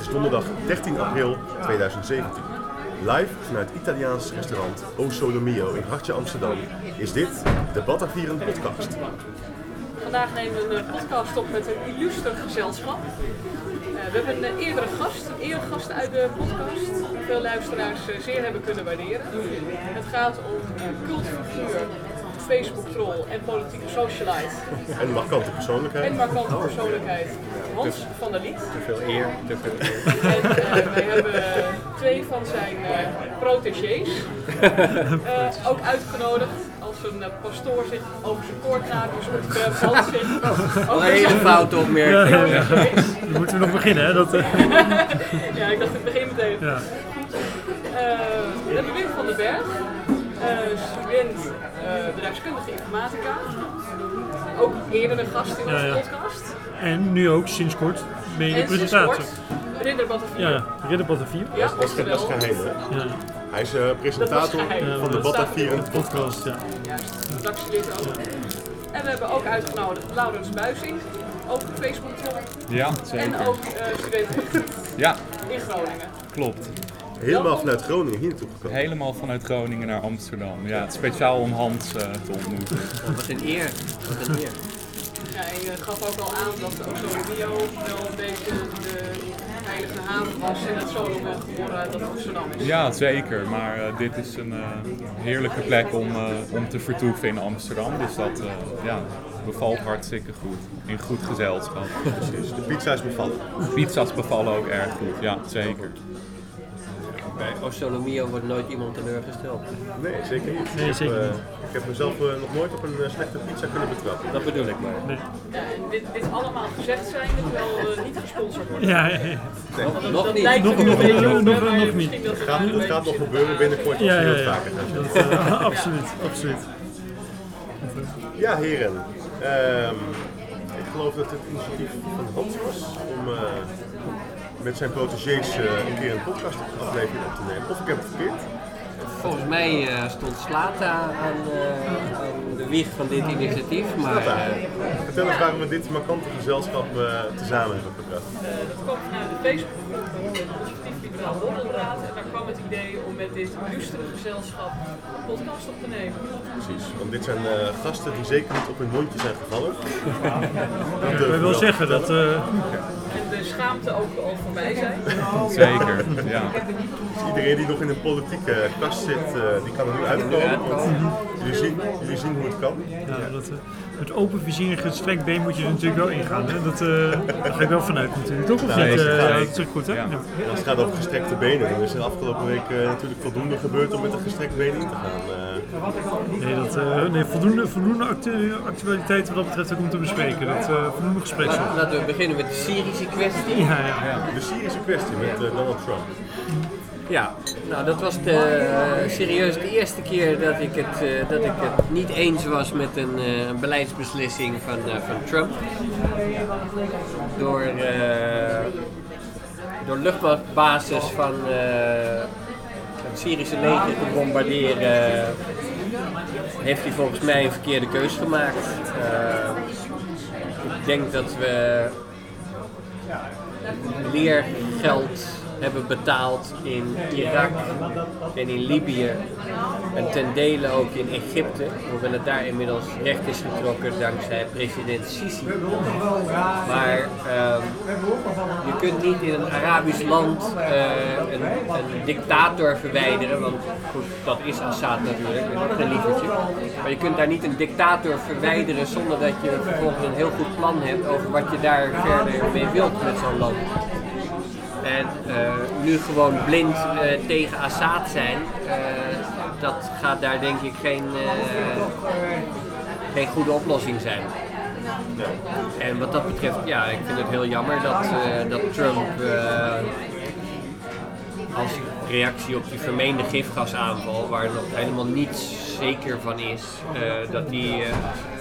Het is donderdag 13 april 2017. Live vanuit Italiaans restaurant O Solo Mio in Hartje Amsterdam is dit de Batavieren podcast. Vandaag nemen we een podcast op met een illuster gezelschap. Eh, we hebben een eerdere gast, een eregast uit de podcast, die veel luisteraars eh, zeer hebben kunnen waarderen. Het gaat om een cultfiguur, Facebook-troll en politieke socialite En markante persoonlijkheid. en markante persoonlijkheid Hans van der Liet. Te veel eer, te veel eer. En eh, wij hebben twee van zijn eh protégés eh, ook uitgenodigd als een pastoor zich over zijn koorknaapjes moet verbrand zich Een over hele foute opmerking. Dan moeten we nog beginnen, hè? Dat, eh, Ja, ik dacht ik begin meteen. ja. Eh, we hebben Wim van den Berg, eh, student eh, bedrijfskundige informatica. Ook eerder een gast in onze Ja, ja. podcast. En nu ook sinds kort ben je de En presentator. Ridder Battenvier. Ja, Ridder Battenvier. Ja, Dat is, dat is geheim, hè? Ja, Hij is eh, presentator van de Batavieren podcast, ja. Juist, redactielid ook. En we hebben ook uitgenodigd Laurens Buising, ook een facebook Ja, En zeker. ook uh, student Ja, in Groningen. klopt. Helemaal vanuit Groningen hier naartoe gekomen. Helemaal vanuit Groningen naar Amsterdam. Ja, het speciaal om Hans eh, te ontmoeten. Wat een eer. Wat een eer. Ja, en je gaf ook al aan dat ook zo Rio wel een beetje de heilige haven was en het Solom geboren dat Amsterdam is. Ja, zeker. Maar eh, dit is een eh, heerlijke plek om, eh, om te vertoeven in Amsterdam. Dus dat eh, ja, bevalt hartstikke goed. In goed gezelschap. Precies. De pizza is bevallen. Pizza's bevallen ook erg goed. Ja, zeker. Bij Osonomio wordt nooit iemand teleurgesteld. Nee, zeker niet. Nee, Ik zeker heb, eh, niet. Ik heb mezelf eh, nog nooit op een eh, slechte pizza kunnen betrappen. Dat bedoel ik maar. Nee. Dit, dit allemaal gezegd zijn, terwijl uh, niet gesponsord wordt. Ja, ja, ja. Want dat, Nog dat niet. lijkt Nog- nog- nog- niet. dat Het gaat, het gaat nog gebeuren binnenkort als Ja, ja. vaker. Dat, absoluut, absoluut. Ja, heren. Ehm, ik geloof dat het initiatief van Hans was om met zijn protégés eh, een keer een podcastaflevering op te nemen. Of ik heb het verkeerd. Volgens mij eh, stond Slata aan, eh, aan de wieg van dit initiatief, maar eh, Vertel eens waarom we dit markante gezelschap eh tezamen hebben gebracht. Eh, dat kwam vanuit de Facebookgroep, Liberaal Borrelraad. En daar kwam het idee om met dit illustere gezelschap een podcast op te nemen. Precies. Want dit zijn eh, gasten die zeker niet op hun mondje zijn gevallen. Dat wil wel zeggen dat... eh, En de schaamte ook al voorbij zijn. Zeker, ja. Dus iedereen die nog in een politieke kast zit, eh, die kan er nu uitkomen. Want jullie zien, jullie zien hoe het kan. ja, dat, eh, met open vizier en gestrekt been moet je er natuurlijk wel ingaan. Hè? Dat, eh, daar ga ik wel vanuit natuurlijk, toch? Of Ja, niet? Eh, ja, dat is goed, hè? Ja. Ja. Als het gaat over gestrekte benen, dan is er afgelopen week eh, natuurlijk voldoende gebeurd om met een gestrekt been in te gaan. eh. Nee, dat, eh, nee voldoende, voldoende actu actualiteit wat dat betreft ook om te bespreken. Dat, eh voldoende gespreksstof. laten we beginnen met de Syrische kwestie. Ja, ja. de Syrische kwestie met eh, Donald Trump. Ja, nou dat was de, eh, serieus de eerste keer dat ik het, eh, dat ik het niet eens was met een, eh, een beleidsbeslissing van, van Trump. Door, door luchtmachtbasis van het Syrische leger te bombarderen, heeft hij volgens mij een verkeerde keus gemaakt. Ik denk dat we leergeld hebben betaald in Irak en in Libië en ten dele ook in Egypte, hoewel het daar inmiddels recht is getrokken dankzij president Sisi. Maar ehm, je kunt niet in een Arabisch land eh, een, een dictator verwijderen, want goed, dat is Assad natuurlijk, geen lievertje. Maar je kunt daar niet een dictator verwijderen zonder dat je vervolgens een heel goed plan hebt over wat je daar verder mee wilt met zo'n land. En eh, nu gewoon blind eh, tegen Assad zijn, eh, dat gaat daar denk ik geen, geen goede oplossing zijn. En wat dat betreft, ja, ik vind het heel jammer dat, dat Trump als reactie op die vermeende gifgasaanval, waar nog helemaal niets zeker van is, eh, dat die eh,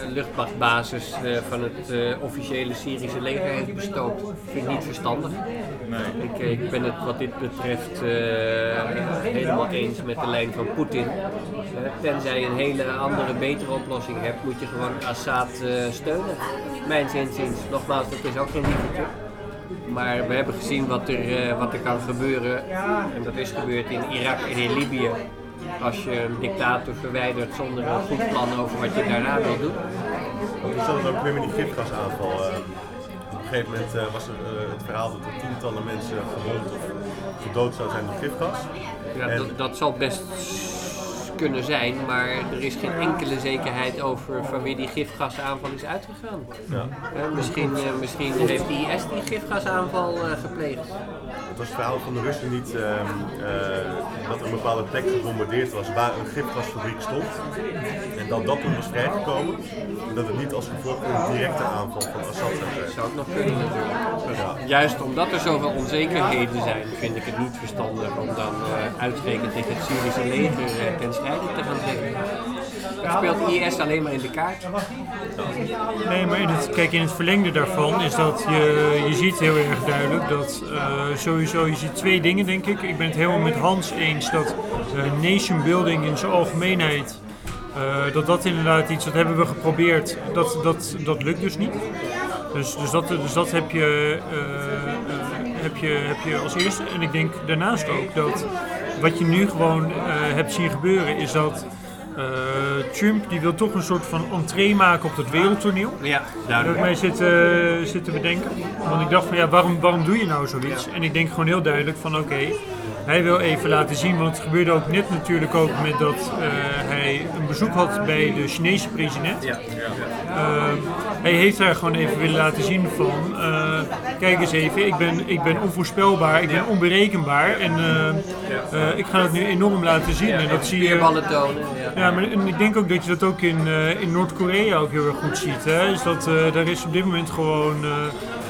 luchtmachtbasis eh, van het officiële Syrische leger heeft bestookt. Vind ik niet verstandig. Nee. Ik, ik ben het wat dit betreft helemaal eens met de lijn van Poetin. Tenzij je een hele andere, betere oplossing hebt, moet je gewoon Assad steunen. Mijn zinziens, nogmaals, dat is ook geen lievertje. Maar we hebben gezien wat er, eh, wat er kan gebeuren. En dat is gebeurd in Irak en in Libië. Als je een dictator verwijdert zonder een goed plan over wat je daarna wil doen. Hoe zat het ook weer met die gifgasaanval? Eh, op een gegeven moment eh, was er het verhaal dat er tientallen mensen gewond of gedood zouden zijn door gifgas. Ja, dat, dat zal best kunnen zijn, maar er is geen enkele zekerheid over van wie die gifgasaanval is uitgegaan. Ja. Eh, misschien, eh, misschien heeft IS die gifgasaanval eh, gepleegd. Het was het verhaal van de Russen niet ehm, eh, dat er een bepaalde plek gebombardeerd was waar een gifgasfabriek stond. En dat dat toen was vrijgekomen. En dat het niet als gevolg van een directe aanval van Assad zou zijn. Zou ook nog kunnen natuurlijk. Ja. Juist omdat er zoveel onzekerheden zijn, vind ik het niet verstandig om dan uh, uitgerekend tegen het Syrische leger uh, ten strijde speelt IS alleen maar in de kaart. Nee, maar in het, kijk, in het verlengde daarvan is dat je, je ziet heel erg duidelijk dat uh, sowieso, je ziet twee dingen denk ik. Ik ben het helemaal met Hans eens dat uh, nation building in zijn algemeenheid, uh, dat dat inderdaad iets, dat hebben we geprobeerd, dat, dat, dat lukt dus niet. Dus, dus, dat, dus dat heb je, heb, je, heb je als eerste. En ik denk daarnaast ook dat wat je nu gewoon hebt zien gebeuren is dat uh, Trump die wil toch een soort van entree maken op het wereldtoneel. Ja, Dat ik mij zit, uh, zit te bedenken. Want ik dacht van ja, waarom, waarom doe je nou zoiets? Ja. En ik denk gewoon heel duidelijk van oké, okay, hij wil even laten zien, want het gebeurde ook net natuurlijk ook met dat uh, hij een bezoek had bij de Chinese president. Ja. hij heeft daar gewoon even willen laten zien van, kijk eens even, ik ben, ik ben onvoorspelbaar, ik ben onberekenbaar en ik ga het nu enorm laten zien. en dat zie je. tonen. Ja, maar en ik denk ook dat je dat ook in, in Noord-Korea ook heel erg goed ziet. Hè? Is dat, daar is op dit moment gewoon,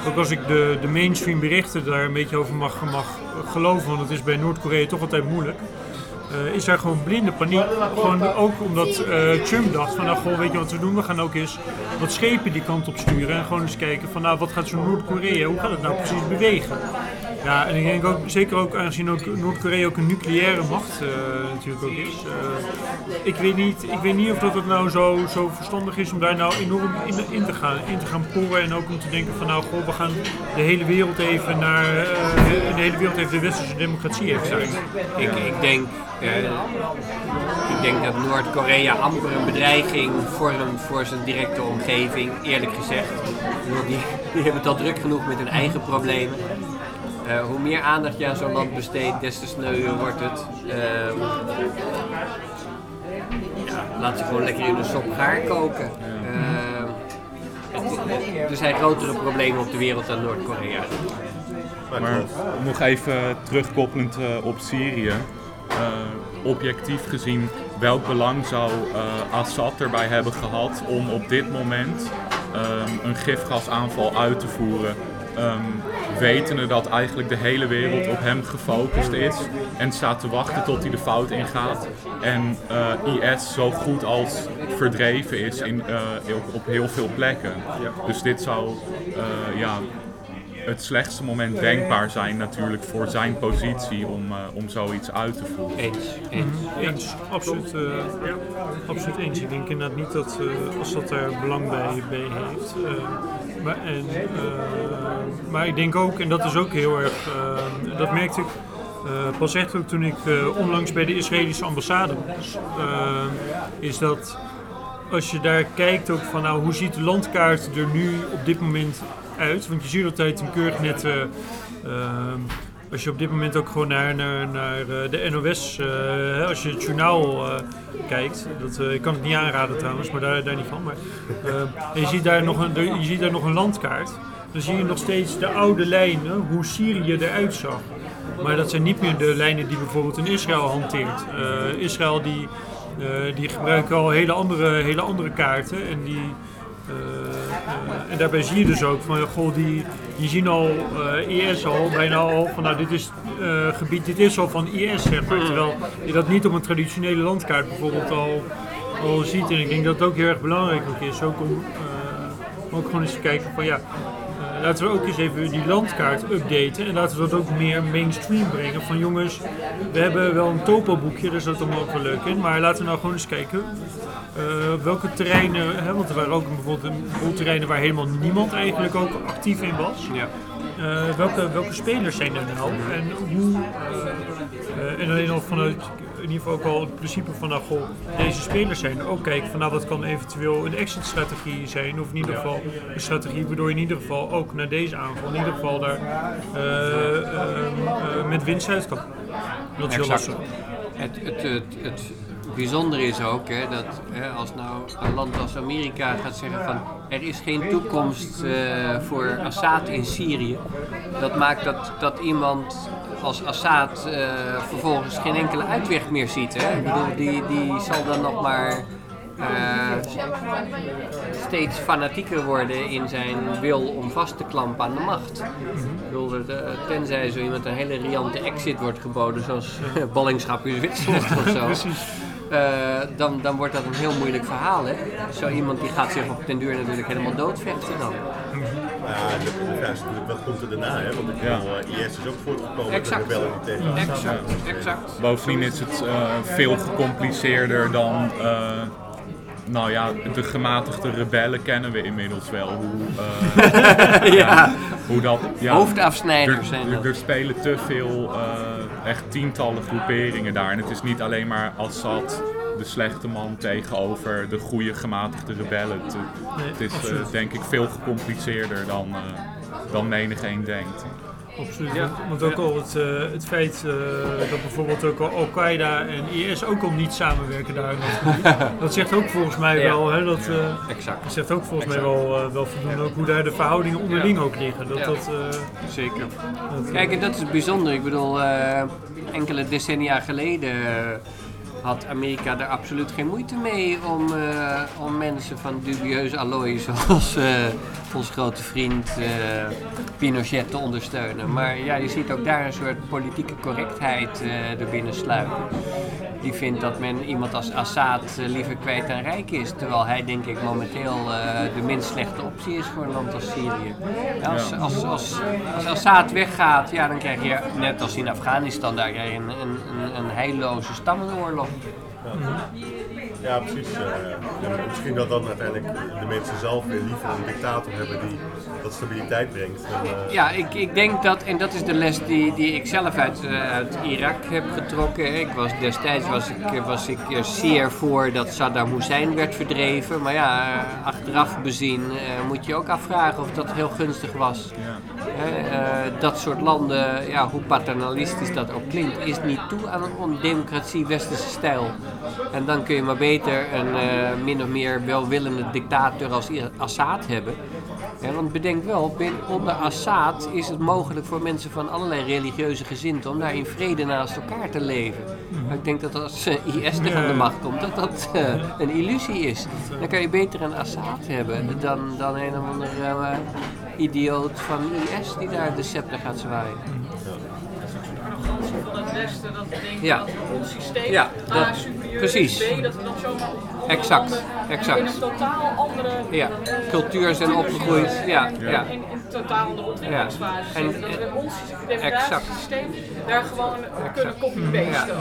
ook als ik de, de mainstream berichten daar een beetje over mag, mag geloven, want het is bij Noord-Korea toch altijd moeilijk. Uh, is er gewoon blinde paniek. Gewoon ook omdat uh, Trump dacht van nou goh, weet je wat we doen? We gaan ook eens wat schepen die kant op sturen en gewoon eens kijken van nou wat gaat zo'n Noord-Korea, hoe gaat het nou precies bewegen? Ja, en ik denk ook, zeker ook aangezien ook Noord-Korea ook een nucleaire macht uh, natuurlijk ook is. ik, weet niet, ik weet niet of dat het nou zo, zo verstandig is om daar nou enorm in, in, te gaan, in te gaan porren en ook om te denken van nou goh, we gaan de hele wereld even naar, de hele wereld even de westerse democratie even zijn. Ik, ik denk ik denk dat Noord-Korea amper een bedreiging vormt voor zijn directe omgeving, eerlijk gezegd. Die, die hebben het al druk genoeg met hun eigen problemen. Uh, hoe meer aandacht je aan zo'n land besteedt, des te sneuwer wordt het. Ja, laat ze gewoon lekker in een sop gaar koken. Uh, er zijn grotere problemen op de wereld dan Noord-Korea. Maar nog even terugkoppelend op Syrië. Uh, objectief gezien, welk belang zou uh, Assad erbij hebben gehad om op dit moment um, een gifgasaanval uit te voeren? Um, wetende dat eigenlijk de hele wereld op hem gefocust is en staat te wachten tot hij de fout ingaat. En uh, IS zo goed als verdreven is in, uh, op, op, heel veel plekken. Dus dit zou uh, ja, het slechtste moment denkbaar zijn natuurlijk voor zijn positie om, uh, om zoiets uit te voeren. Eens, eens. Mm, eens. Absoluut, uh, ja. absoluut eens. Ik denk inderdaad niet dat uh, als dat er belang bij, bij heeft. maar, en, maar ik denk ook, en dat is ook heel erg, dat merkte ik pas echt ook toen ik onlangs bij de Israëlische ambassade was, is dat als je daar kijkt ook van nou hoe ziet de landkaart er nu op dit moment uit. Want je ziet altijd een keurig net. Uh, uh, als je op dit moment ook gewoon naar, naar, naar uh, de NOS, als je het journaal kijkt, dat, ik kan het niet aanraden trouwens, maar daar, daar niet van. Maar, je, ziet daar nog een, je ziet daar nog een landkaart. Dan zie je nog steeds de oude lijnen, hoe Syrië eruit zag. Maar dat zijn niet meer de lijnen die bijvoorbeeld in Israël hanteert. Israël die, die gebruiken al hele andere, hele andere kaarten en die. Uh, uh, en daarbij zie je dus ook van, goh, die, die zien al uh, IS al, bijna al, van nou dit is gebied, dit is al van IS, zeg maar. Terwijl je dat niet op een traditionele landkaart bijvoorbeeld al, al ziet. En ik denk dat het ook heel erg belangrijk ook is, ook om ook gewoon eens te kijken van ja, laten we ook eens even die landkaart updaten en laten we dat ook meer mainstream brengen. Van jongens, we hebben wel een topo-boekje, daar zit allemaal ook wel leuk in, maar laten we nou gewoon eens kijken uh, welke terreinen, hè, want er waren ook bijvoorbeeld, bijvoorbeeld terreinen waar helemaal niemand eigenlijk ook actief in was. Ja. eh, welke, welke spelers zijn er nou en hoe, eh, eh, en alleen al vanuit in ieder geval ook al het principe van nou, goh, deze spelers zijn ook kijken van nou wat kan eventueel een exit strategie zijn of in ieder geval een strategie waardoor je in ieder geval ook naar deze aanval in ieder geval daar eh, ehm, eh, met winst uit kan. Dat is heel Exact. lastig. Het, het, het, het bijzondere is ook hè, dat hè, als nou een land als Amerika gaat zeggen van er is geen toekomst eh, voor Assad in Syrië. Dat maakt dat, dat iemand als Assad eh, vervolgens geen enkele uitweg meer ziet. Hè? Ik bedoel, die, die zal dan nog maar eh, steeds fanatieker worden in zijn wil om vast te klampen aan de macht. Tenzij zo iemand een hele riante exit wordt geboden, zoals ballingschap in Zwitserland of zo. eh, dan, dan wordt dat een heel moeilijk verhaal. Hè? Zo iemand die gaat zich op den duur natuurlijk helemaal doodvechten dan. Ja, en de, de vraag is natuurlijk, wat komt er daarna? Hè? Want ik Ja. bedoel, eh, IS is ook voortgekomen uit de Exact. rebellen die tegen Exact, zijn. exact. Bovendien is het eh, veel gecompliceerder dan. eh, nou ja, de gematigde rebellen kennen we inmiddels wel. Hoe, eh, Ja, hoe dat. Ja, hoofdafsnijders er, zijn er, dat. er spelen te veel, eh, echt tientallen groeperingen daar. En het is niet alleen maar Assad, de slechte man, tegenover de goede gematigde rebellen. Het, het is eh, denk ik veel gecompliceerder dan, eh, dan menig een denkt. Absoluut. Want- Want ook al het, eh, het feit eh, dat bijvoorbeeld ook al Al-Qaeda en IS ook al niet samenwerken daar in dat gebied. dat zegt ook volgens mij Ja. wel, hè, dat, eh, Exact, dat zegt ook volgens mij wel, wel voldoende ook hoe daar de verhoudingen onderling ook liggen. Dat, Ja. dat, eh, zeker. dat, Kijk, en dat is bijzonder. Ik bedoel, eh, enkele decennia geleden had Amerika er absoluut geen moeite mee om, eh, om mensen van dubieuze allooi zoals eh, onze grote vriend eh, Pinochet te ondersteunen. Maar ja, je ziet ook daar een soort politieke correctheid erbinnen sluipen. Die vindt dat men iemand als Assad eh, liever kwijt dan rijk is. Terwijl hij denk ik momenteel eh, de minst slechte optie is voor een land als Syrië. Ja, als, als, als, als Assad weggaat, ja, dan krijg je net als in Afghanistan, daar krijg je een, een, een, een heilloze stammenoorlog. Ja, precies. eh, en misschien dat dan uiteindelijk de mensen zelf weer liever een dictator hebben die dat stabiliteit brengt. Eh, Ja, ik, ik denk dat, en dat is de les die, die ik zelf uit, eh, uit Irak heb getrokken. Ik was, destijds was ik, was ik zeer voor dat Saddam Hussein werd verdreven. Maar ja, achteraf bezien eh, moet je ook afvragen of dat heel gunstig was. Hè, eh, dat soort landen, ja, hoe paternalistisch dat ook klinkt, is niet toe aan een ondemocratie westerse stijl. En dan kun je maar beter een eh, min of meer welwillende dictator als Assad hebben. Ja, want bedenk wel, onder Assad is het mogelijk voor mensen van allerlei religieuze gezinten om daar in vrede naast elkaar te leven. Maar ik denk dat als eh, IS er aan de macht komt, dat dat eh, een illusie is. Dan kan je beter een Assad hebben dan, dan een of andere eh, idioot van IS die daar de scepter gaat zwaaien. van het Westen dat we denken Ja. dat ons systeem Ja, dat- precies. B dat we dan zomaar Exact, exact. in een totaal andere Ja, eh, cultuur zijn opgegroeid. Ja, en ja. In, in een totaal andere ontwikkelingsfase Ja. En-. Dat we ons Exact. democratische systeem daar gewoon kunnen copy-pasten.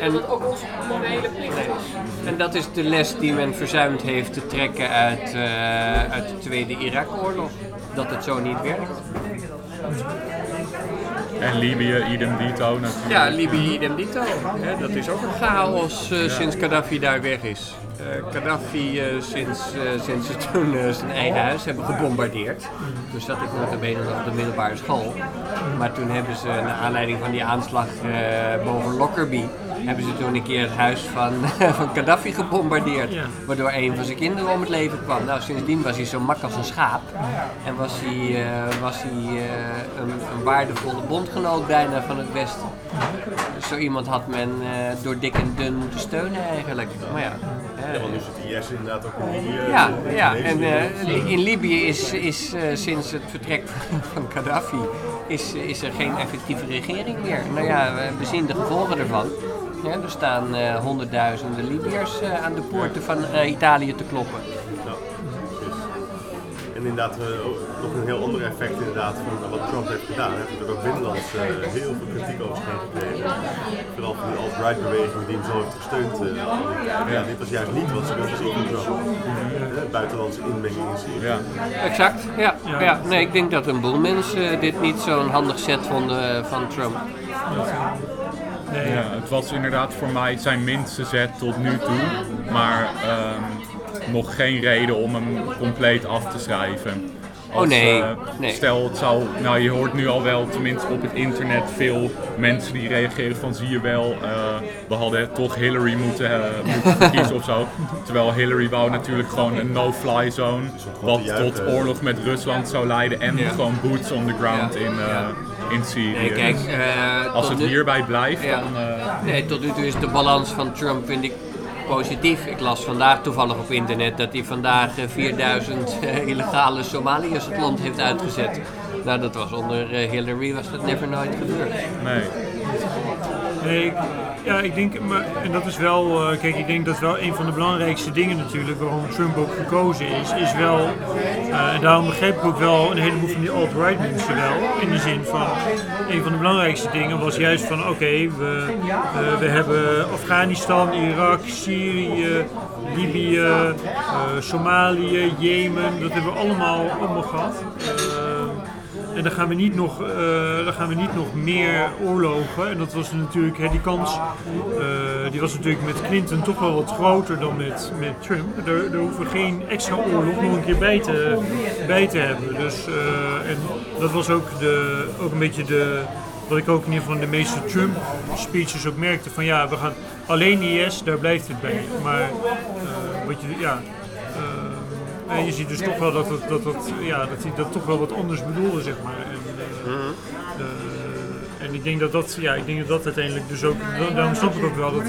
En dat ook onze morele plicht is. En dat is de les die men verzuimd heeft te trekken uit, eh, uit de Tweede Irak-oorlog. Dat het zo niet werkt. En Libië, idem dito natuurlijk. Ja, Libië idem dito. Dat is ook een chaos eh, sinds Gaddafi daar weg is. Eh, Gaddafi eh, sinds, sinds ze toen zijn eigen huis hebben gebombardeerd. Toen zat ik nog benen op de middelbare school. Maar toen hebben ze, naar aanleiding van die aanslag boven Lockerbie, hebben ze toen een keer het huis van, van Gaddafi gebombardeerd. Ja. Waardoor een van zijn kinderen om het leven kwam. Nou, sindsdien was hij zo mak als een schaap. En was hij, eh, was hij eh, een, een waardevolle bondgenoot bijna van het Westen. Dus zo iemand had men eh, door dik en dun moeten steunen eigenlijk. Maar ja, ja, want nu zit IS inderdaad ook in Libië. ja, ja, en eh, in Libië is, is eh, sinds het vertrek van Gaddafi is, is er geen effectieve regering meer. Nou ja, we- we zien de gevolgen ervan. Ja, er staan eh, honderdduizenden Libiërs eh, aan de poorten van eh, Italië te kloppen. Ja, precies. En inderdaad, ook nog een heel ander effect inderdaad van wat Trump heeft gedaan. Hij heeft er ook binnenlands eh, heel veel kritiek over gekregen. vooral van die alt-right beweging die hem zo heeft gesteund. eh, ja, dit was juist niet wat ze wilden zien van Trump. Eh, Buitenlandse inmenging in Syrië. Ja. Exact, ja. Ja. ja. Nee, ik denk dat een boel mensen dit niet zo'n handig set vonden eh, van Trump. Ja, het was inderdaad voor mij zijn minste zet tot nu toe. Maar ehm, nog geen reden om hem compleet af te schrijven. Oh, nee, eh, nee. Stel, het zou, nou je hoort nu al wel, tenminste op het internet, veel mensen die reageren van zie je wel, eh, we hadden toch Hillary moeten, eh, moeten verkiezen of zo. Terwijl Hillary wou natuurlijk gewoon een no-fly zone, wat tot oorlog met Rusland zou leiden en Ja. gewoon boots on the ground Ja. in, eh, Ja. in Syrië. Nee, kijk, Dus eh, als het nu- hierbij blijft, Ja. dan... eh, Nee, tot nu toe is de balans van Trump, vind ik, positief. Ik las vandaag toevallig op internet dat hij vandaag eh, 4000 eh, illegale Somaliërs het land heeft uitgezet. Nou, dat was onder eh, Hillary was dat never nooit gebeurd. nee. Nee, ja, ik denk, en dat is wel, eh, kijk, ik denk dat wel een van de belangrijkste dingen natuurlijk waarom Trump ook gekozen is, is wel, eh, en daarom begreep ik ook wel een heleboel van die alt-right mensen wel, in de zin van, een van de belangrijkste dingen was juist van, oké, we, we hebben Afghanistan, Irak, Syrië, Libië, eh, Somalië, Jemen, dat hebben we allemaal, allemaal gehad. En dan gaan we niet nog, eh, dan gaan we niet nog meer oorlogen. En dat was natuurlijk, hè, die kans, eh, die was natuurlijk met Clinton toch wel wat groter dan met, met Trump. Daar hoeven we geen extra oorlog nog een keer bij te, bij te hebben. Dus, eh, en dat was ook, de, ook een beetje de, wat ik ook in ieder geval in de meeste Trump speeches ook merkte. Van ja, we gaan alleen IS, daar blijft het bij. Maar eh, wat je, ja... en je ziet dus toch wel dat, het, dat, dat, ja, dat hij dat toch wel wat anders bedoelde, zeg maar. En, eh, en ik denk dat dat, ja, ik denk dat dat uiteindelijk dus ook, da- daarom snap ik ook wel, dat,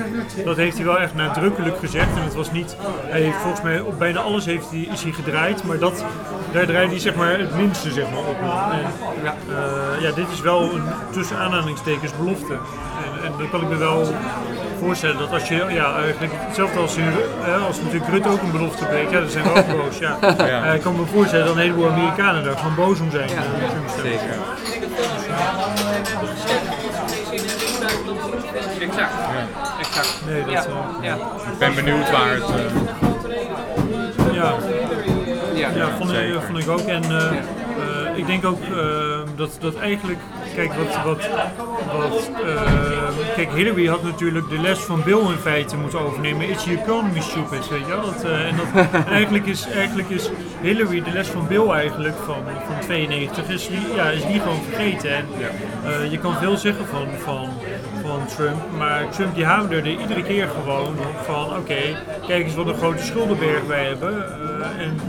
dat heeft hij wel echt nadrukkelijk gezegd. En het was niet, hij heeft volgens mij op bijna alles heeft hij, is hij gedraaid, maar dat, daar draaide hij zeg maar het minste zeg maar, op. En, Ja. eh, ja, dit is wel een tussen aanhalingstekens belofte. En, dan kan ik me wel voorstellen dat als je, ja, eigenlijk hetzelfde als, in, eh, als natuurlijk Rutte ook een belofte breekt, ja, dan zijn we ook boos. Ja. Ja. Eh, ik kan me voorstellen dat een heleboel Amerikanen daar gewoon boos om zijn. Ja, eh, zeker. Exact. exact. Nee, dat, ja. ja. Ik ben benieuwd waar het... eh, ja. Ja. Ja, vond ik, vond ik ook. En eh, eh, ik denk ook dat, dat eigenlijk, kijk, wat, wat, wat eh, kijk, Hillary had natuurlijk de les van Bill in feite moeten overnemen. Is the economy stupid, weet je wel? Dat, eh, en dat, eigenlijk, is, eigenlijk is Hillary de les van Bill eigenlijk van, van 92, is die, ja, is die gewoon vergeten. En eh, je kan veel zeggen van, van, van Trump, maar Trump die hamerde er iedere keer gewoon van, oké, kijk eens wat een grote schuldenberg wij hebben. en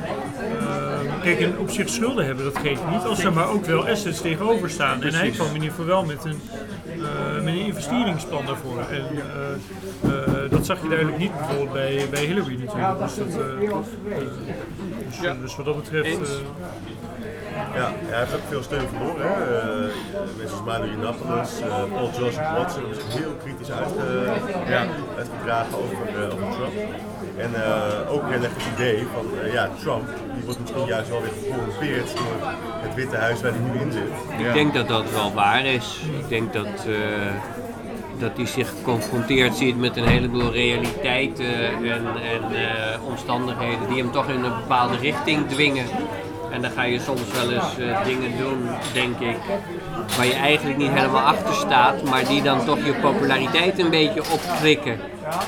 kijk, en op zich schulden hebben, dat geeft niet, als er maar ook wel assets tegenover staan. En hij kwam in ieder geval wel met een, eh, met een investeringsplan daarvoor. En eh, eh, dat zag je duidelijk niet bijvoorbeeld bij, bij Hillary natuurlijk. Dus, dat, dus, Ja. dus wat dat betreft... Eh, Ja, hij heeft ook veel steun verloren. Hè. Eh, mensen als Manu Yiannopoulos, eh, Paul Joseph Watson zich heel kritisch uitge, ja, uitgedragen over, eh, over Trump. En eh, ook heel erg het idee van, eh, ja, Trump, die wordt misschien juist wel weer gecorrumpeerd door het Witte Huis waar hij nu in zit. Ik denk dat dat wel waar is. Ik denk dat, eh, dat hij zich geconfronteerd ziet met een heleboel realiteiten en, en eh, omstandigheden die hem toch in een bepaalde richting dwingen. En dan ga je soms wel eens eh, dingen doen, denk ik, waar je eigenlijk niet helemaal achter staat, maar die dan toch je populariteit een beetje opkrikken.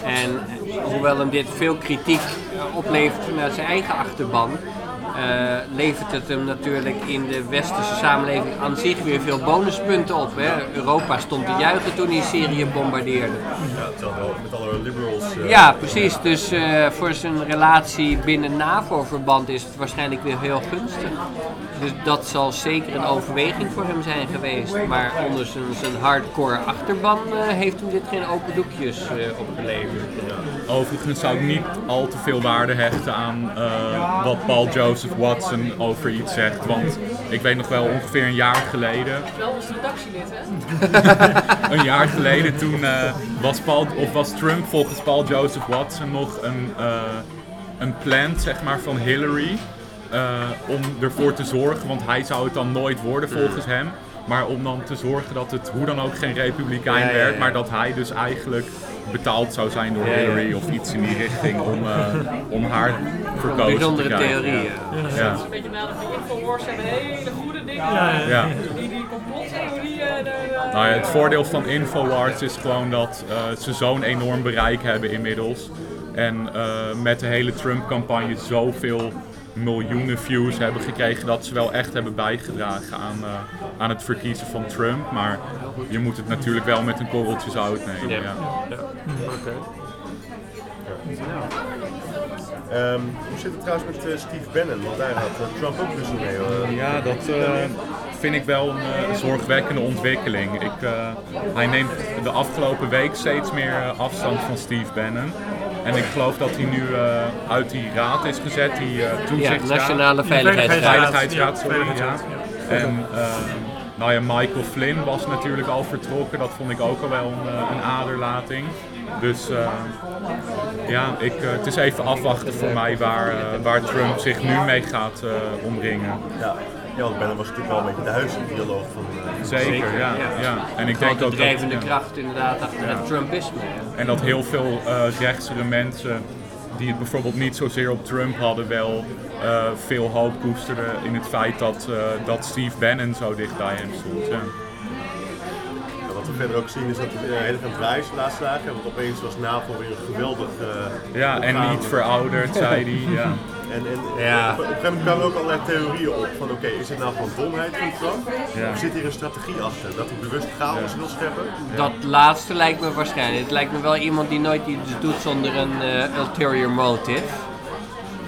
En hoewel hem dit veel kritiek oplevert naar zijn eigen achterban, eh, levert het hem natuurlijk in de westerse samenleving aan zich weer veel bonuspunten op. Hè. Europa stond te juichen toen hij Syrië bombardeerde. Ja, met alle liberals. eh, Ja, precies. Dus eh, voor zijn relatie binnen NAVO-verband is het waarschijnlijk weer heel gunstig. Dus dat zal zeker een overweging voor hem zijn geweest. Maar onder zijn, zijn hardcore achterban heeft hem dit geen open doekjes opgeleverd. Overigens zou ik niet al te veel waarde hechten aan eh, wat Paul Joseph Watson over iets zegt. Want ik weet nog wel ongeveer een jaar geleden, Wel als redactielid, hè? een jaar geleden toen eh, was, Paul, of was Trump volgens Paul Joseph Watson nog een, eh, een plant zeg maar, van Hillary. eh, om ervoor te zorgen, want hij zou het dan nooit worden volgens hem. Maar om dan te zorgen dat het hoe dan ook geen republikein Ja, ja, werd, ja. maar dat hij dus eigenlijk betaald zou zijn door Ja, ja. Hillary of iets in die richting om, eh, om haar verkozen Bijzondere te krijgen. theorieën. Ja. Ja. Een beetje nadat de Infowars hebben hele goede dingen. Ja, ja. Ja. Die, die complottheorieën. de- de- Nou ja, het voordeel van Infowars is gewoon dat eh, ze zo'n enorm bereik hebben inmiddels. En eh, met de hele Trump-campagne zoveel miljoenen views hebben gekregen dat ze wel echt hebben bijgedragen aan, eh, aan het verkiezen van Trump. Maar je moet het natuurlijk wel met een korreltje zout nemen. Ja. Ja. Ehm, hoe zit het trouwens met eh, Steve Bannon? Want daar had eh, Trump ook ruzie mee. eh. Ja, dat eh, vind ik wel een eh, zorgwekkende ontwikkeling. Ik, eh, hij neemt de afgelopen week steeds meer afstand van Steve Bannon. En ik geloof dat hij nu eh, uit die raad is gezet, die uh, Ja, toezichtsraad. Nationale Veiligheidsraad. Veiligheidsraad, sorry. Ja. Veiligheidsraad, En eh, nou ja, Michael Flynn was natuurlijk al vertrokken. Dat vond ik ook al wel een, eh, een aderlating. Dus eh, ja, ik, eh, het is even afwachten voor mij waar, eh, waar Trump zich nu mee gaat eh, omringen. Ja. Ja, want Bannon was natuurlijk wel een beetje de huisideoloog van... eh, Zeker, ja. ja. En ik denk ook dat, drijvende kracht inderdaad achter het Trumpisme. ja. en dat heel veel eh rechtsere mensen die het bijvoorbeeld niet zozeer op Trump hadden, wel eh, veel hoop koesterden in het feit dat, eh, dat Steve Bannon zo dicht bij hem stond. Ja. Ja, wat we verder ook zien is dat het uh, heel erg aan het draaien is de laatste dagen. Want opeens was NAVO weer een geweldig... ja, en niet verouderd, zei hij. Ja. En, en Ja. op, op een gegeven moment kwamen ook allerlei theorieën op van oké, is het nou gewoon domheid van Trump? Ja. Of zit hier een strategie achter? Dat hij bewust chaos wil scheppen? Dat laatste lijkt me waarschijnlijk. Het lijkt me wel iemand die nooit iets doet zonder een eh, ulterior motive.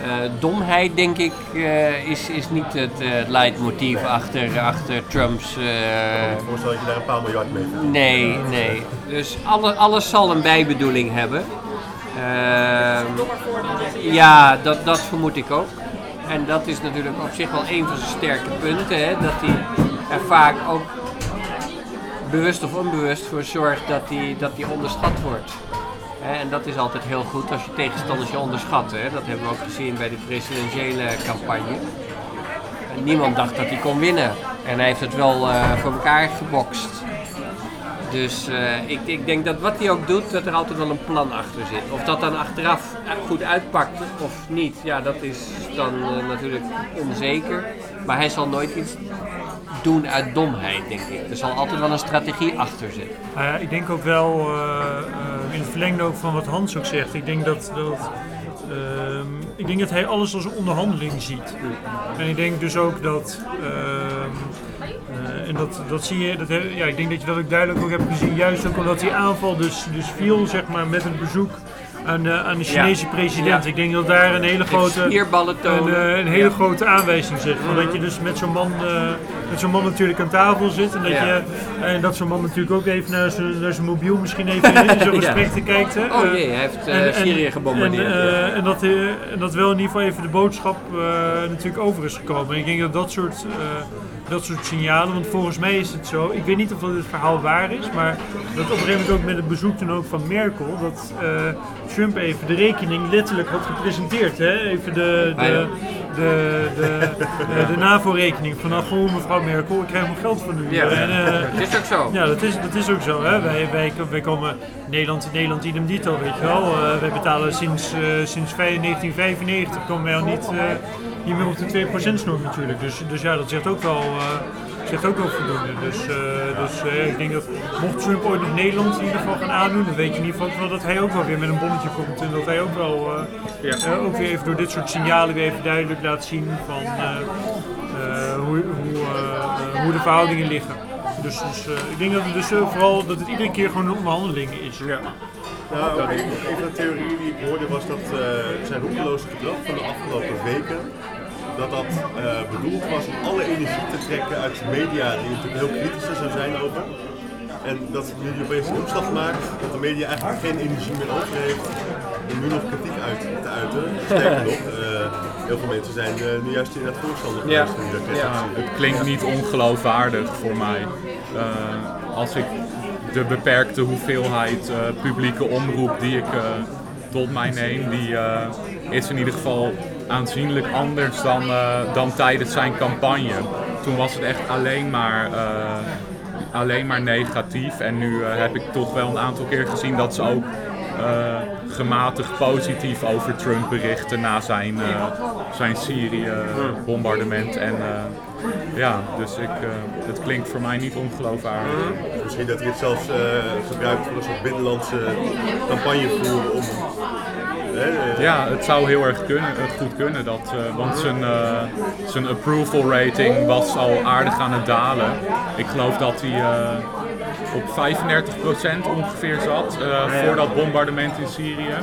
Eh, domheid, denk ik, eh, is, is niet het eh, leidmotief achter, achter Trumps. eh, Ik voorstel dat je daar een paar miljard mee verdient. nee, nee. Dus alle, alles zal een bijbedoeling hebben. Ja, dat, dat vermoed ik ook. En dat is natuurlijk op zich wel een van zijn sterke punten. Hè? Dat hij er vaak ook bewust of onbewust voor zorgt dat hij, dat onderschat wordt. En dat is altijd heel goed als je tegenstanders je onderschat. Hè? Dat hebben we ook gezien bij de presidentiële campagne. Niemand dacht dat hij kon winnen. En hij heeft het wel eh, voor elkaar gebokst. Dus eh, ik, ik denk dat wat hij ook doet, dat er altijd wel een plan achter zit. Of dat dan achteraf goed uitpakt of niet, ja, dat is dan eh, natuurlijk onzeker. Maar hij zal nooit iets doen uit domheid, denk ik. Er zal altijd wel een strategie achter zitten. Nou ik denk ook wel, eh, in het verlengde ook van wat Hans ook zegt, ik denk dat, dat, ehm, ik denk dat hij alles als een onderhandeling ziet. En ik denk dus ook dat, ehm, eh, en dat, dat zie je, dat, ja, ik denk dat je dat ook duidelijk ook hebt gezien, juist ook omdat die aanval dus, dus viel, zeg maar, met een bezoek aan de, aan de Chinese president. Ja. Ik denk dat daar een hele grote... Een, eh, een hele grote aanwijzing zit. Van dat je dus met zo'n man, eh, met zo'n man natuurlijk aan tafel zit. En dat, je, en dat zo'n man natuurlijk ook even naar zijn, naar zijn mobiel misschien even in zo'n gesprek kijkt. Hè. Oh Eh, jee, hij heeft eh, en- en- Syrië gebombardeerd. En, eh, en, dat, eh, en dat wel in ieder geval even de boodschap eh, natuurlijk over is gekomen. En ik denk dat dat soort, eh, dat soort signalen, want volgens mij is het zo, ik weet niet of dat het verhaal waar is, maar dat op een gegeven moment ook met het bezoek toen ook van Merkel, dat eh, Trump even de rekening letterlijk had gepresenteerd. Hè? Even de, Ah, de, de, de, de, de NAVO-rekening van, nou goh mevrouw Merkel, ik krijg mijn geld van u. Ja, En, eh, het is ook zo. ja, dat is, dat is ook zo. Hè? Wij, wij, wij komen Nederland, Nederland idem dito, weet je wel. Eh, wij betalen sinds, eh, sinds 1995 komen wij al niet, niet meer op de 2%-norm natuurlijk. Dus, dus ja, dat zegt ook wel, zegt ook wel voldoende. Dus, dus ik denk dat mocht Trump ooit nog Nederland in ieder geval gaan aandoen, dan weet je in ieder geval dat hij ook wel weer met een bonnetje komt. En dat hij ook wel eh, ook weer even door dit soort signalen weer even duidelijk laat zien van hoe, hoe, eh, hoe de verhoudingen liggen. Dus, dus eh, ik denk dat het dus eh, vooral dat het iedere keer gewoon een onderhandeling is. Ja. Nou, een, een van de theorieën die ik hoorde was dat zijn roekeloze gedrag van de afgelopen weken, dat dat bedoeld was om alle energie te trekken uit de media, die natuurlijk heel kritisch zou zijn over. En dat nu die opeens een omslag maakt, dat de media eigenlijk geen energie meer over heeft nu nog kritiek uit te uiten. Sterker nog, eh, heel veel mensen zijn eh, nu juist in het voorstander Ja. van. Het klinkt niet ongeloofwaardig voor mij. Eh, als ik de beperkte hoeveelheid eh, publieke omroep die ik eh, tot mij neem, die eh, is in ieder geval aanzienlijk anders dan, eh, dan tijdens zijn campagne. toen was het echt alleen maar, eh, alleen maar negatief. En nu eh, heb ik toch wel een aantal keer gezien dat ze ook eh, gematigd positief over Trump berichten na zijn, eh, zijn Syrië-bombardement. En eh, ja, dus ik, het klinkt voor mij niet ongeloofwaardig. Misschien dat hij het zelfs gebruikt voor een soort binnenlandse campagne voeren om... Ja, het zou heel erg kunnen, goed kunnen. Dat, want zijn, zijn approval rating was al aardig aan het dalen. Ik geloof dat hij op 35% ongeveer zat eh, voor dat bombardement in Syrië.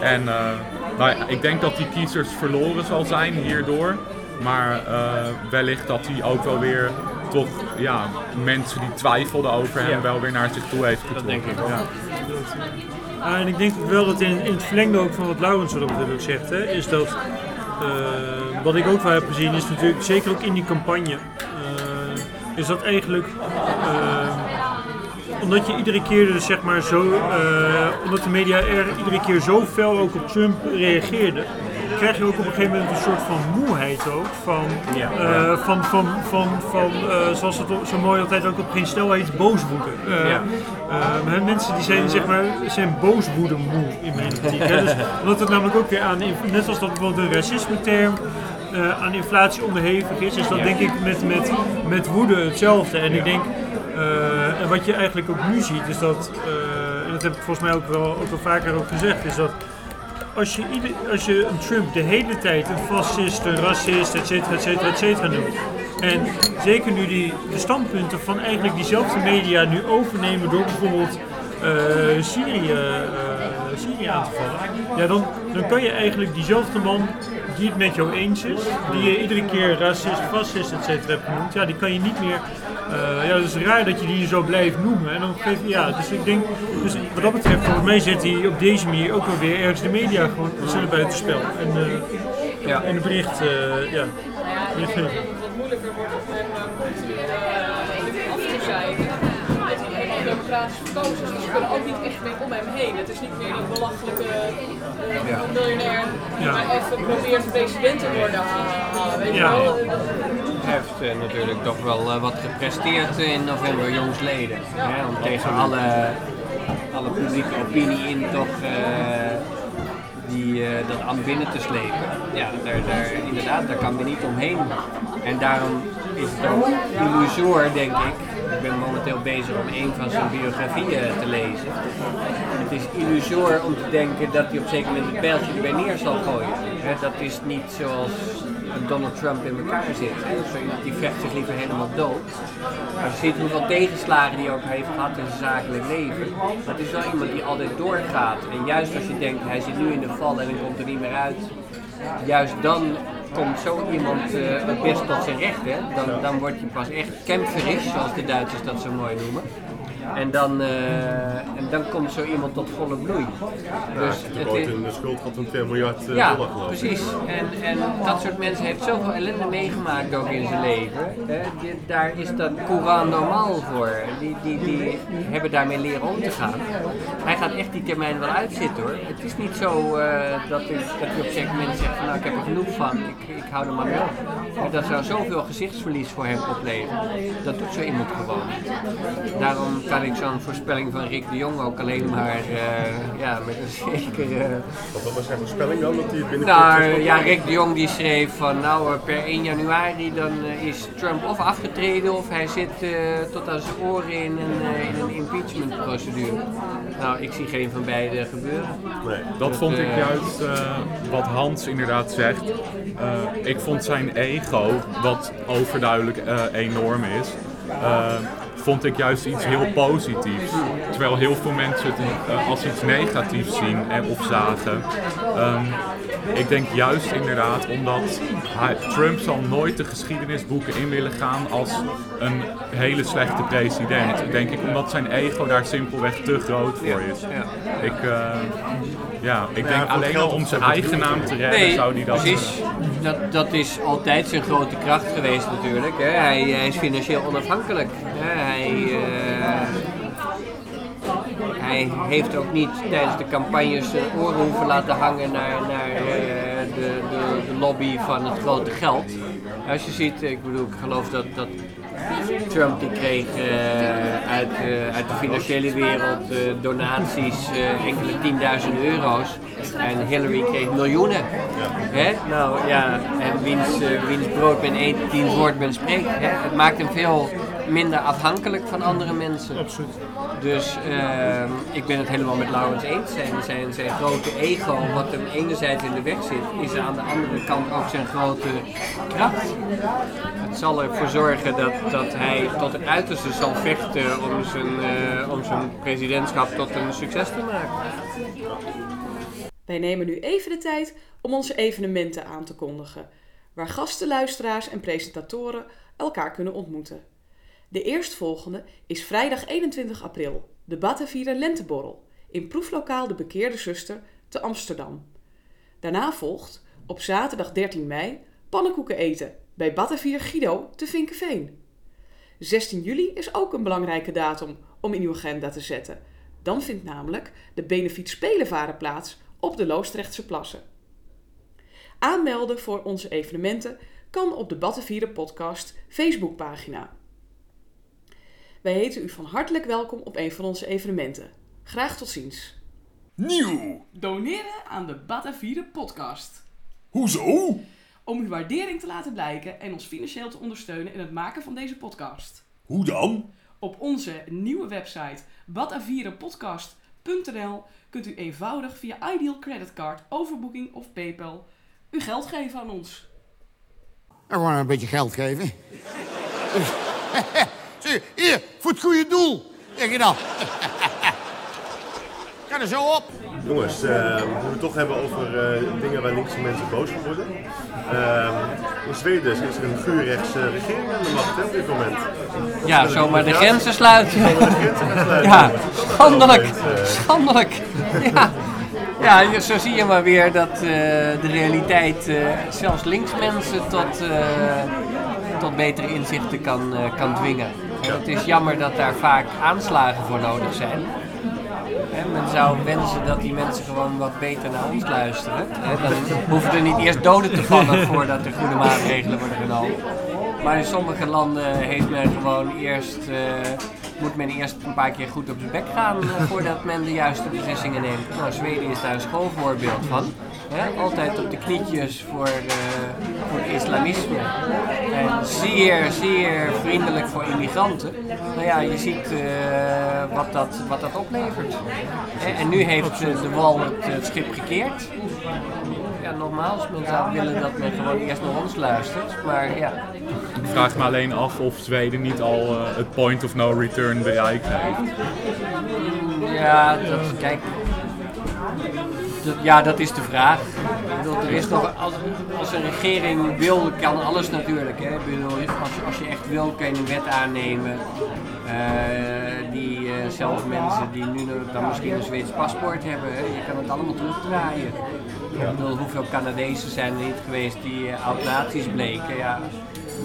en eh, nou, ja, ik denk dat die kiezers verloren zal zijn hierdoor. Maar eh, wellicht dat hij ook wel weer toch ja, mensen die twijfelden over hem Ja. wel weer naar zich toe heeft getrokken. denk ik ook. Ja. Ja, en ik denk ook wel dat in, in het verlengde ook van wat Laurens erop natuurlijk zegt, hè, is dat eh, wat ik ook wel heb gezien, is natuurlijk zeker ook in die campagne, eh, is dat eigenlijk eh, omdat je iedere keer dus zeg maar zo, eh, omdat de media er iedere keer zo fel ook op Trump reageerde, krijg je ook op een gegeven moment een soort van moeheid ook van, Ja. eh, van, van, van, van eh, zoals het zo mooi altijd ook op geen stel heet, booswoede. Ja. mensen die zijn, zeg maar, zijn booswoede moe in mijn optiek. Dus, omdat het namelijk ook weer aan, net als dat bijvoorbeeld een racisme-term eh, aan inflatie onderhevig is, is dat denk ik met, met, met woede hetzelfde. En ik denk, eh, en wat je eigenlijk ook nu ziet, is dat, eh, en dat heb ik volgens mij ook wel, ook wel vaker ook gezegd, is dat als je, als je een Trump de hele tijd een fascist, een racist, et cetera, et cetera, et cetera noemt. En zeker nu die, de standpunten van eigenlijk diezelfde media nu overnemen door bijvoorbeeld eh, Syrië, Syrië aan te vallen. Ja, dan, dan kan je eigenlijk diezelfde man die het met jou eens is, die je iedere keer racist, fascist, et cetera hebt genoemd, ja, die kan je niet meer eh, ja, het is raar dat je die zo blijft noemen. En dan geef je, ja, dus ik denk, dus wat dat betreft, volgens mij zet hij op deze manier ook wel weer ergens de media gewoon ontzettend buitenspel. En, eh Ja. en de bericht, eh ja, bericht democratisch verkozen. Dus ze kunnen ook niet echt meer om hem heen. Het is niet meer die belachelijke eh, Ja. miljonair die Ja. maar even probeert president te worden. Weet je Ja. wel? Hij heeft eh, natuurlijk toch wel eh, wat gepresteerd in november jongsleden. Hè, om tegen alle, alle publieke opinie in toch eh, die, eh, dat aan binnen te slepen. Ja, daar, daar, inderdaad, daar kan men niet omheen. En daarom is het ook illusoor, denk ik. Ik ben momenteel bezig om een van zijn biografieën te lezen. Het is illusoor om te denken dat hij op zeker moment het pijltje er weer neer zal gooien. Dat is niet zoals Donald Trump in elkaar zit. Die vecht zich liever helemaal dood. Als je ziet hoeveel tegenslagen hij ook heeft gehad in zijn zakelijk leven. Maar het is wel iemand die altijd doorgaat. En juist als je denkt, hij zit nu in de val en hij komt er niet meer uit. Juist dan komt zo iemand eh, het best tot zijn recht. Dan, dan word je pas echt kämpferisch, zoals de Duitsers dat zo mooi noemen. En dan, eh, en dan komt zo iemand tot volle bloei. Ja, Dus het is, een schuld van 2 miljard eh, ja, dollar geloof ik. precies. En, en dat soort mensen heeft zoveel ellende meegemaakt ook in zijn leven. Die- daar is dat courant normaal voor. Die, die, die hebben daarmee leren om te gaan. Hij gaat echt die termijn wel uitzitten hoor. Het is niet zo eh, dat, ik, dat hij op zeker moment zegt van nou ik heb er genoeg van, ik, ik hou er maar mee op. Maar dat zou zoveel gezichtsverlies voor hem opleveren. Dat doet zo iemand gewoon. Daarom kan ik zo'n voorspelling van Rick de Jong ook alleen maar eh, ja, met een zekere... Wat was zijn voorspelling dan? Dat hij het binnenkort... Nou, ja, Rick de Jong die schreef van nou eh, per 1 januari dan eh, is Trump of afgetreden of hij zit eh, tot aan zijn oren in een, eh, in een impeachment procedure. Nou, ik zie geen van beide gebeuren. Nee. Dat vond ik juist eh, wat Hans inderdaad zegt. Eh, ik vond zijn ego, wat overduidelijk eh, enorm is, vond ik juist iets heel positiefs. Terwijl heel veel mensen het eh, als iets negatiefs zien en of zagen. Ehm, ik denk juist inderdaad omdat hij, Trump zal nooit de geschiedenisboeken in willen gaan als een hele slechte president. Denk ik omdat zijn ego daar simpelweg te groot voor is. Ja. Ik, eh, ja, ik Ja, denk alleen al om zijn eigen naam te redden Nee, zou hij dat precies. Dat, dat is altijd zijn grote kracht geweest natuurlijk. Hè. Hij, hij is financieel onafhankelijk. Hè. Hij, eh, hij heeft ook niet tijdens de campagnes zijn oren hoeven laten hangen naar, naar eh, de, de, de lobby van het grote geld. Als je ziet, ik bedoel, ik geloof dat, dat Trump die kreeg uh, uit, uit de financiële wereld donaties enkele tienduizend euro's. En Hillary kreeg miljoenen. Hè? Nou ja, en wiens, wiens brood men eet, diens woord men spreekt. Het maakt hem veel minder afhankelijk van andere mensen. Absoluut. Dus uh, ik ben het helemaal met Laurens eens. Zijn, zijn, zijn grote ego, wat hem enerzijds in de weg zit, is aan de andere kant ook zijn grote kracht. Het zal ervoor zorgen dat, dat hij tot het uiterste zal vechten om zijn, uh, om zijn presidentschap tot een succes te maken. Wij nemen nu even de tijd om onze evenementen aan te kondigen, waar gasten, luisteraars en presentatoren elkaar kunnen ontmoeten. De eerstvolgende is vrijdag 21 april, de Batavieren Lenteborrel, in proeflokaal De Bekeerde Zuster te Amsterdam. Daarna volgt, op zaterdag 13 mei, pannenkoeken eten bij Batavier Guido te Vinkenveen. 16 juli is ook een belangrijke datum om in uw agenda te zetten. Dan vindt namelijk de Benefiet Spelenvaren plaats op de Loostrechtse Plassen. Aanmelden voor onze evenementen kan op de Battenvieren Podcast Facebookpagina. Wij heten u van hartelijk welkom op een van onze evenementen. Graag tot ziens. Nieuw! Doneren aan de Batavieren podcast. Hoezo? Om uw waardering te laten blijken en ons financieel te ondersteunen in het maken van deze podcast. Hoe dan? Op onze nieuwe website batavierenpodcast.nl kunt u eenvoudig via Ideal Creditcard, overboeking of PayPal uw geld geven aan ons. En gewoon een beetje geld geven. Zie, hier, voor het goede doel. Zeg je dan. Ga er zo op. Jongens, uh, we moeten het toch hebben over uh, dingen waar linkse mensen boos van worden. Uh, in Zweden is er een vuurrechtse regering aan de macht hè, op dit moment. Ja, zomaar de grenzen sluiten. Zomaar de grenzen sluiten. Ja, schandelijk. Schandelijk. Ja. Ja, zo zie je maar weer dat uh, de realiteit uh, zelfs linksmensen tot, uh, tot betere inzichten kan, kan dwingen. En het is jammer dat daar vaak aanslagen voor nodig zijn. He, men zou wensen dat die mensen gewoon wat beter naar ons luisteren. He, dan hoeven er niet eerst doden te vallen voordat er goede maatregelen worden genomen. Maar in sommige landen heeft men gewoon eerst, uh, moet men eerst een paar keer goed op zijn bek gaan uh, voordat men de juiste beslissingen neemt. Nou, Zweden is daar een schoolvoorbeeld van. Hè? Altijd op de knietjes voor, uh, voor het islamisme. En zeer, zeer vriendelijk voor immigranten. Nou ja, je ziet wat, dat, wat dat oplevert. En nu heeft de wal het, het schip gekeerd ja, nogmaals, men zou willen dat men gewoon eerst naar ons luistert. Maar ja. Ik vraag me alleen af of Zweden niet al uh, het point of no return bereikt heeft. Ja, dat, kijk. Ja, dat is de vraag. Bedoel, er is nog, als, een regering wil, kan alles natuurlijk. Hè. Als, als je echt wil, kan je een wet aannemen. Uh, die uh, zelfs mensen die nu dan misschien een Zweeds paspoort hebben, je kan het allemaal terugdraaien. Ik bedoel, hoeveel Canadezen zijn er niet geweest die uh, oud-nazi's bleken? Ja,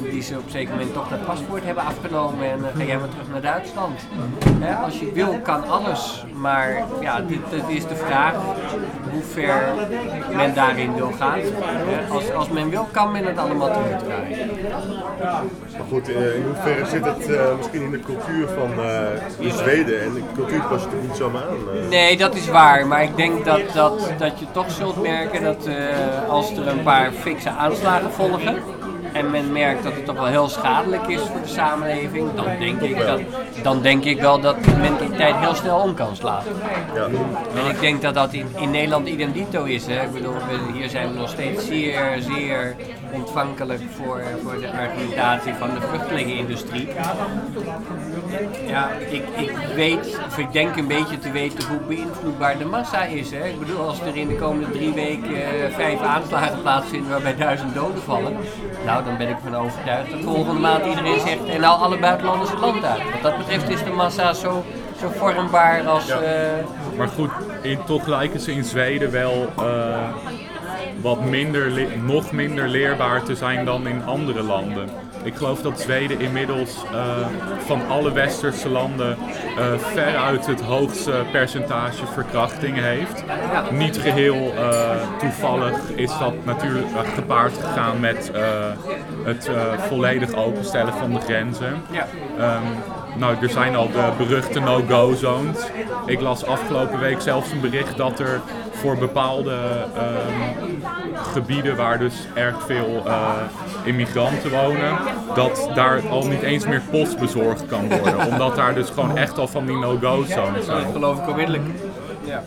die ze op een zeker moment toch dat paspoort hebben afgenomen en dan ga jij maar terug naar Duitsland. Als je wil, kan alles. Maar ja, dit, dit is de vraag hoe ver men daarin wil gaan. Hè, als, als men wil, kan men het allemaal terugdraaien. Maar goed, in hoeverre zit het uh, misschien in de cultuur van uh, Zweden? En de cultuur past het niet zomaar aan. Nee, dat is waar. Maar ik denk dat, dat, dat je toch zult merken dat als er een paar fikse aanslagen volgen en men merkt dat het toch wel heel schadelijk is voor de samenleving, dan denk ik, dat, dan denk ik wel dat de mentaliteit heel snel om kan slaan. Ja. En ik denk dat dat in, in Nederland idem dito is. Hè. Ik bedoel, hier zijn we nog steeds zeer, zeer ontvankelijk voor, voor de argumentatie van de vluchtelingenindustrie. Ja, ik, ik weet, of ik denk een beetje te weten hoe beïnvloedbaar de massa is. Hè. Ik bedoel, als er in de komende drie weken uh, vijf aanslagen plaatsvinden waarbij duizend doden vallen, nou dan ben ik ervan overtuigd dat volgende maand iedereen zegt en nou alle buitenlanders het land uit. Wat dat betreft is de massa zo, zo vormbaar als... Ja. Uh, maar goed, in, toch lijken ze in Zweden wel uh, wat minder, nog minder leerbaar te zijn dan in andere landen. Ik geloof dat Zweden inmiddels eh, van alle westerse landen eh, veruit het hoogste percentage verkrachtingen heeft. Niet geheel eh, toevallig is dat natuurlijk gepaard gegaan met het volledig openstellen van de grenzen. Ja. Ehm, nou, er zijn al de beruchte no-go zones. Ik las afgelopen week zelfs een bericht dat er voor bepaalde ehm, gebieden waar dus erg veel eh, immigranten wonen, dat daar al niet eens meer post bezorgd kan worden. Omdat daar dus gewoon echt al van die no-go zones Dat zijn. geloof ik onmiddellijk. Ja.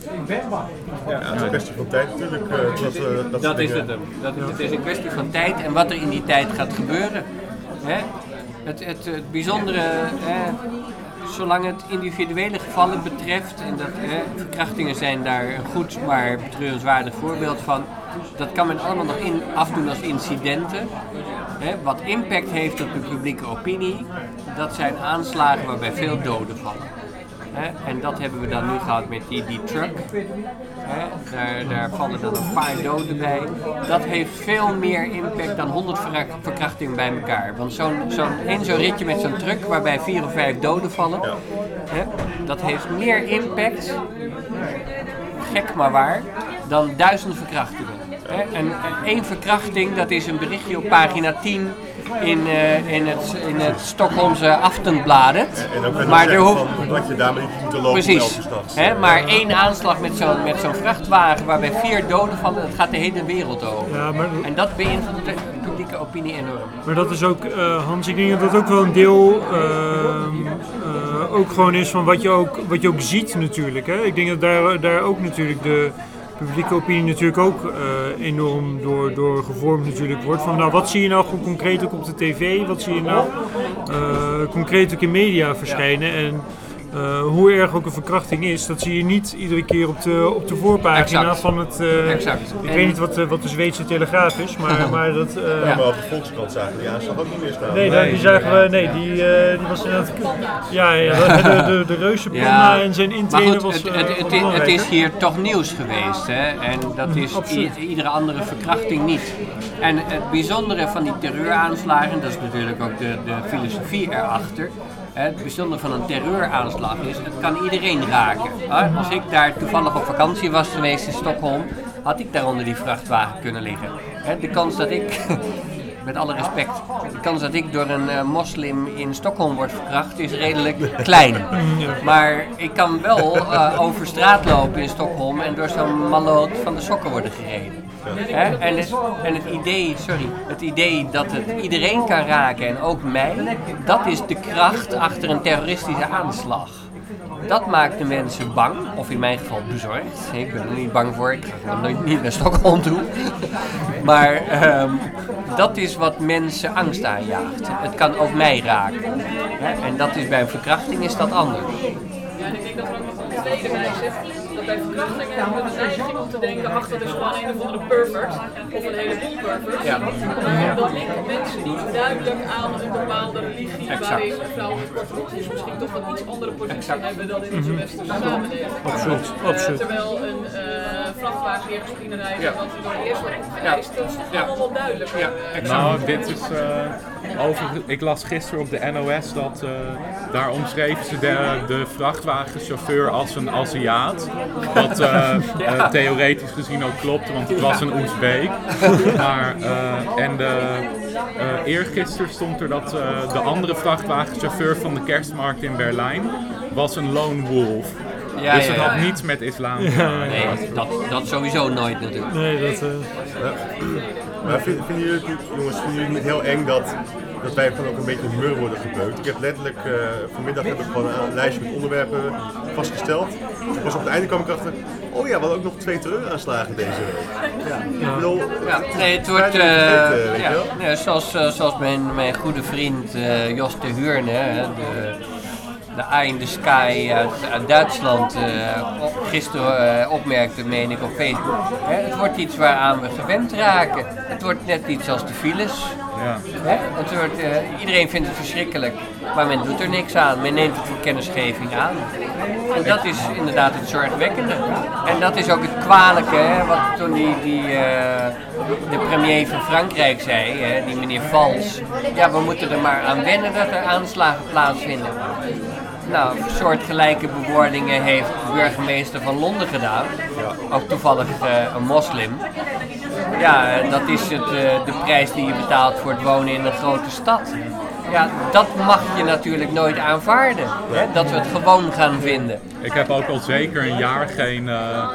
Ja, het is een kwestie van tijd natuurlijk. eh, dat, eh, dat, Dat is het hem. Dat, het is een kwestie van tijd en wat er in die tijd gaat gebeuren. Hè? Het, het, het bijzondere, hè, zolang het individuele gevallen betreft, en dat, verkrachtingen zijn daar een goed maar betreurenswaardig voorbeeld van, dat kan men allemaal nog in, afdoen als incidenten. Wat impact heeft op de publieke opinie, dat zijn aanslagen waarbij veel doden vallen. Hè? En dat hebben we dan nu gehad met die, die truck. Hè? Daar, daar vallen dan een paar doden bij. Dat heeft veel meer impact dan 100 verra- verkrachtingen bij elkaar. Want zo'n zo'n één zo'n ritje met zo'n truck waarbij vier of vijf doden vallen, hè? dat heeft meer impact, gek maar waar, dan duizend verkrachtingen. Hè? En, en één verkrachting, dat is een berichtje op pagina 10 in, eh, in, het, in het Stockholmse Aftenbladet. En maar er hoeft, dat je daarmee niet moet lopen Precies. Hè, maar één aanslag met zo'n met zo'n vrachtwagen waarbij vier doden vallen, dat gaat de hele wereld over. Ja, maar, En dat beïnvloedt de publieke opinie enorm. maar dat is ook, eh, Hans, ik denk dat dat ook wel een deel eh, ook gewoon is van wat je ook, wat je ook ziet natuurlijk. Hè? Ik denk dat daar, daar ook natuurlijk de publieke opinie natuurlijk ook eh, enorm door, door gevormd natuurlijk wordt. Van nou, wat zie je nou concreet ook op de tv? Wat zie je nou eh, concreet ook in media verschijnen? En eh, hoe erg ook een verkrachting is, dat zie je niet iedere keer op de, op de voorpagina Exact. van het... eh, Exact. Ik En- weet niet wat, de- wat de Zweedse Telegraaf is, maar, maar dat... eh, Ja, maar op de Volkskrant zagen we die aanslag ook niet meer staan. Nee, daar- die zagen we. Nee, die, eh, die was inderdaad. Ja, ja, de, de, de, de reuzenpanda en zijn maar intrede goed, was. het, eh, het, het, het is hier toch nieuws geweest. Hè? En dat is i- absoluut. iedere andere verkrachting niet. En het bijzondere van die terreuraanslagen, dat is natuurlijk ook de, de filosofie erachter. Het bijzondere van een terreuraanslag is, het kan iedereen raken. Als ik daar toevallig op vakantie was geweest in Stockholm, had ik daar onder die vrachtwagen kunnen liggen. De kans dat ik, met alle respect, de kans dat ik door een eh, moslim in Stockholm word verkracht is redelijk klein. Maar ik kan wel eh, over straat lopen in Stockholm en door zo'n maloot van de sokken worden gereden. Hè? En, het, en het idee, sorry, het idee dat het iedereen kan raken en ook mij, dat is de kracht achter een terroristische aanslag. Dat maakt de mensen bang, of in mijn geval bezorgd. Ik ben er niet bang voor, ik ga nooit niet naar Stockholm toe. Maar ehm, dat is wat mensen angst aanjaagt. Het kan ook mij raken. En dat is bij een verkrachting is dat anders. Ja, en ik denk dat er ook nog een tweede bij. Bij verkrachtingen hebben we de neiging om te denken, ach dat is gewoon een of andere pervert. Of een heleboel perverts. Ja. Maar dat linken mensen niet duidelijk aan een bepaalde religie Exact. waarin vrouwen tekort is misschien toch een iets andere positie Exact. hebben dan in onze westerse samenleving. Absoluut, Eh, absoluut. terwijl een eh vrachtwagen ergens in rijden, Ja. dat door de eerste wordt opgereisd, dat is toch Ja. allemaal wel duidelijk. Ja, Eh. Nou, dit is eh, over. Ik las gisteren op de NOS dat eh, daar omschreven ze de, de vrachtwagenchauffeur als een Aziat. Wat eh, eh, theoretisch gezien ook klopt, want het was een Oezbeek. Maar, eh, en de, eh eergisteren stond er dat eh, de andere vrachtwagenchauffeur van de kerstmarkt in Berlijn was een lone wolf. Ja, dus ja, het ja. had niets met islam te maken. Nee, dat, dat sowieso nooit natuurlijk. Nee, dat. eh, Maar vind- vinden jullie, jongens, vinden jullie het heel eng dat, dat wij gewoon ook een beetje op mur worden gebeukt? Ik heb letterlijk, eh, vanmiddag heb ik gewoon een lijstje met onderwerpen vastgesteld. Pas op het einde kwam ik achter, oh ja, we hadden ook nog twee terreuraanslagen deze week. Ik bedoel, Ja, nee, het wordt, eh, ja, nee, zoals, eh, zoals mijn, mijn goede vriend eh, Jos de Huurne, hè, de, de Eye in the Sky uit, uit Duitsland, eh, op- gisteren eh, opmerkte, meen ik, op Facebook. Hè, het wordt iets waaraan we gewend raken. Het wordt net iets als de files. Ja. Een soort, eh, iedereen vindt het verschrikkelijk, maar men doet er niks aan. Men neemt het voor kennisgeving aan. En dat is inderdaad het zorgwekkende. En dat is ook het kwalijke, hè, wat toen die, die, eh, de premier van Frankrijk zei, hè, die meneer Valls. Ja, we moeten er maar aan wennen dat er aanslagen plaatsvinden. Nou, soortgelijke bewoordingen heeft de burgemeester van Londen gedaan. Ook toevallig eh, een moslim. Ja, dat is het, eh, de prijs die je betaalt voor het wonen in een grote stad. Ja, dat mag je natuurlijk nooit aanvaarden. Hè? Dat we het gewoon gaan vinden. Ik heb ook al zeker een jaar geen eh,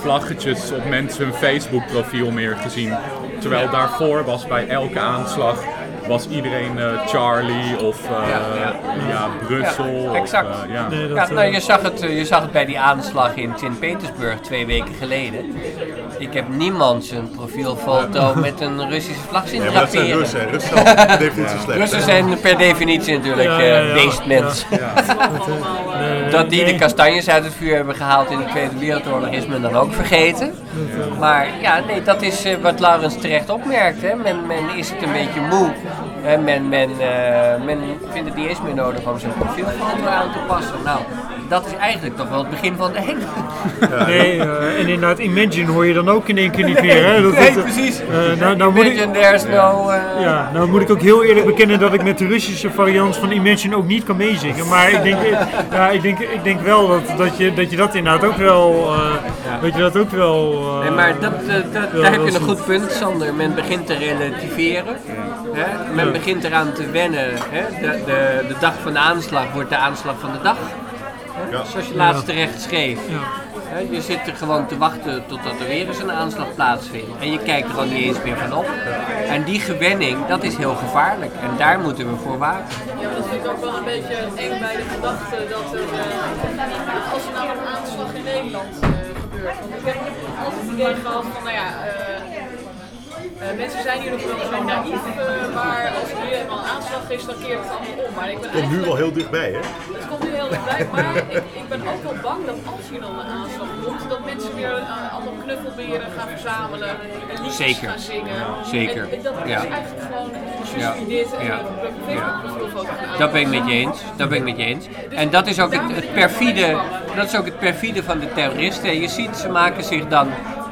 vlaggetjes op mensen hun Facebook profiel meer gezien. Terwijl daarvoor was bij elke aanslag was iedereen eh, Charlie of eh, Ja, ja, Brussel. Ja, of, exact. eh, ja. Nee, dat, Ja, eh, nou, je, zag het, eh, je zag het bij die aanslag in Sint-Petersburg twee weken geleden. Ik heb niemand zijn profielfoto met een Russische vlag zien Ja, maar dat zijn. Russen. Russen zijn per definitie slecht. Russen zijn per definitie natuurlijk beestmens. Dat die de kastanjes uit het vuur hebben gehaald in de Tweede Wereldoorlog is men dan ook vergeten. Maar ja, nee, dat is eh, wat Laurens terecht opmerkt. Hè. Men, men is het een beetje moe. Hè. Men, men, eh, men vindt het niet eens meer nodig om zijn profielfoto aan te passen. Nou, dat is eigenlijk toch wel het begin van de hele. Nee, eh, en inderdaad, Imagine hoor je dan ook in één keer niet meer. Hè? Dat, Nee, dat- precies. eh, nou, nou moet ik, Imagine there's no... eh, ja, nou moet ik ook heel eerlijk bekennen dat ik met de Russische variant van Imagine ook niet kan meezingen. Maar ik denk, eh, ja, ik denk, ik denk wel dat, dat, je, dat je dat inderdaad ook wel... eh, Dat je dat ook wel... eh, Nee, maar dat, eh, dat, Ja, daar heb je een goed punt, Sander. Men begint te relativeren. Hè? Men begint eraan te wennen. Hè? De, de, de dag van de aanslag wordt de aanslag van de dag. Ja. Zoals je laatst terecht schreef. Ja. Hè? Je zit er gewoon te wachten totdat er weer eens een aanslag plaatsvindt. En je kijkt er al niet eens meer van op. En die gewenning, dat is heel gevaarlijk. En daar moeten we voor waken. Ja, dat vind ik ook wel een beetje eng bij de gedachte dat er, eh, als er nou een aanslag in Nederland eh, gebeurt. Want ik heb altijd het idee gehad van, nou ja, eh, mensen zijn hier nog wel zo naïef, eh, maar als er nu eenmaal een aanslag is, dan keert het allemaal om. Maar ik ben Komt nu wel heel dichtbij, hè? Het komt nu heel dichtbij, maar ik, ik ben ook wel bang dat als hier dan een aanslag komt, dat mensen weer eh, allemaal knuffelberen gaan verzamelen en liedjes Zeker. gaan zingen. Zeker. En, en dat Ja. is eigenlijk gewoon Ja. dit en Ja. gaan Dat ben ik met je eens. Dat ben ik met je eens. En dat is ook het, het perfide, dat is ook het perfide van de terroristen. Je ziet, ze maken zich dan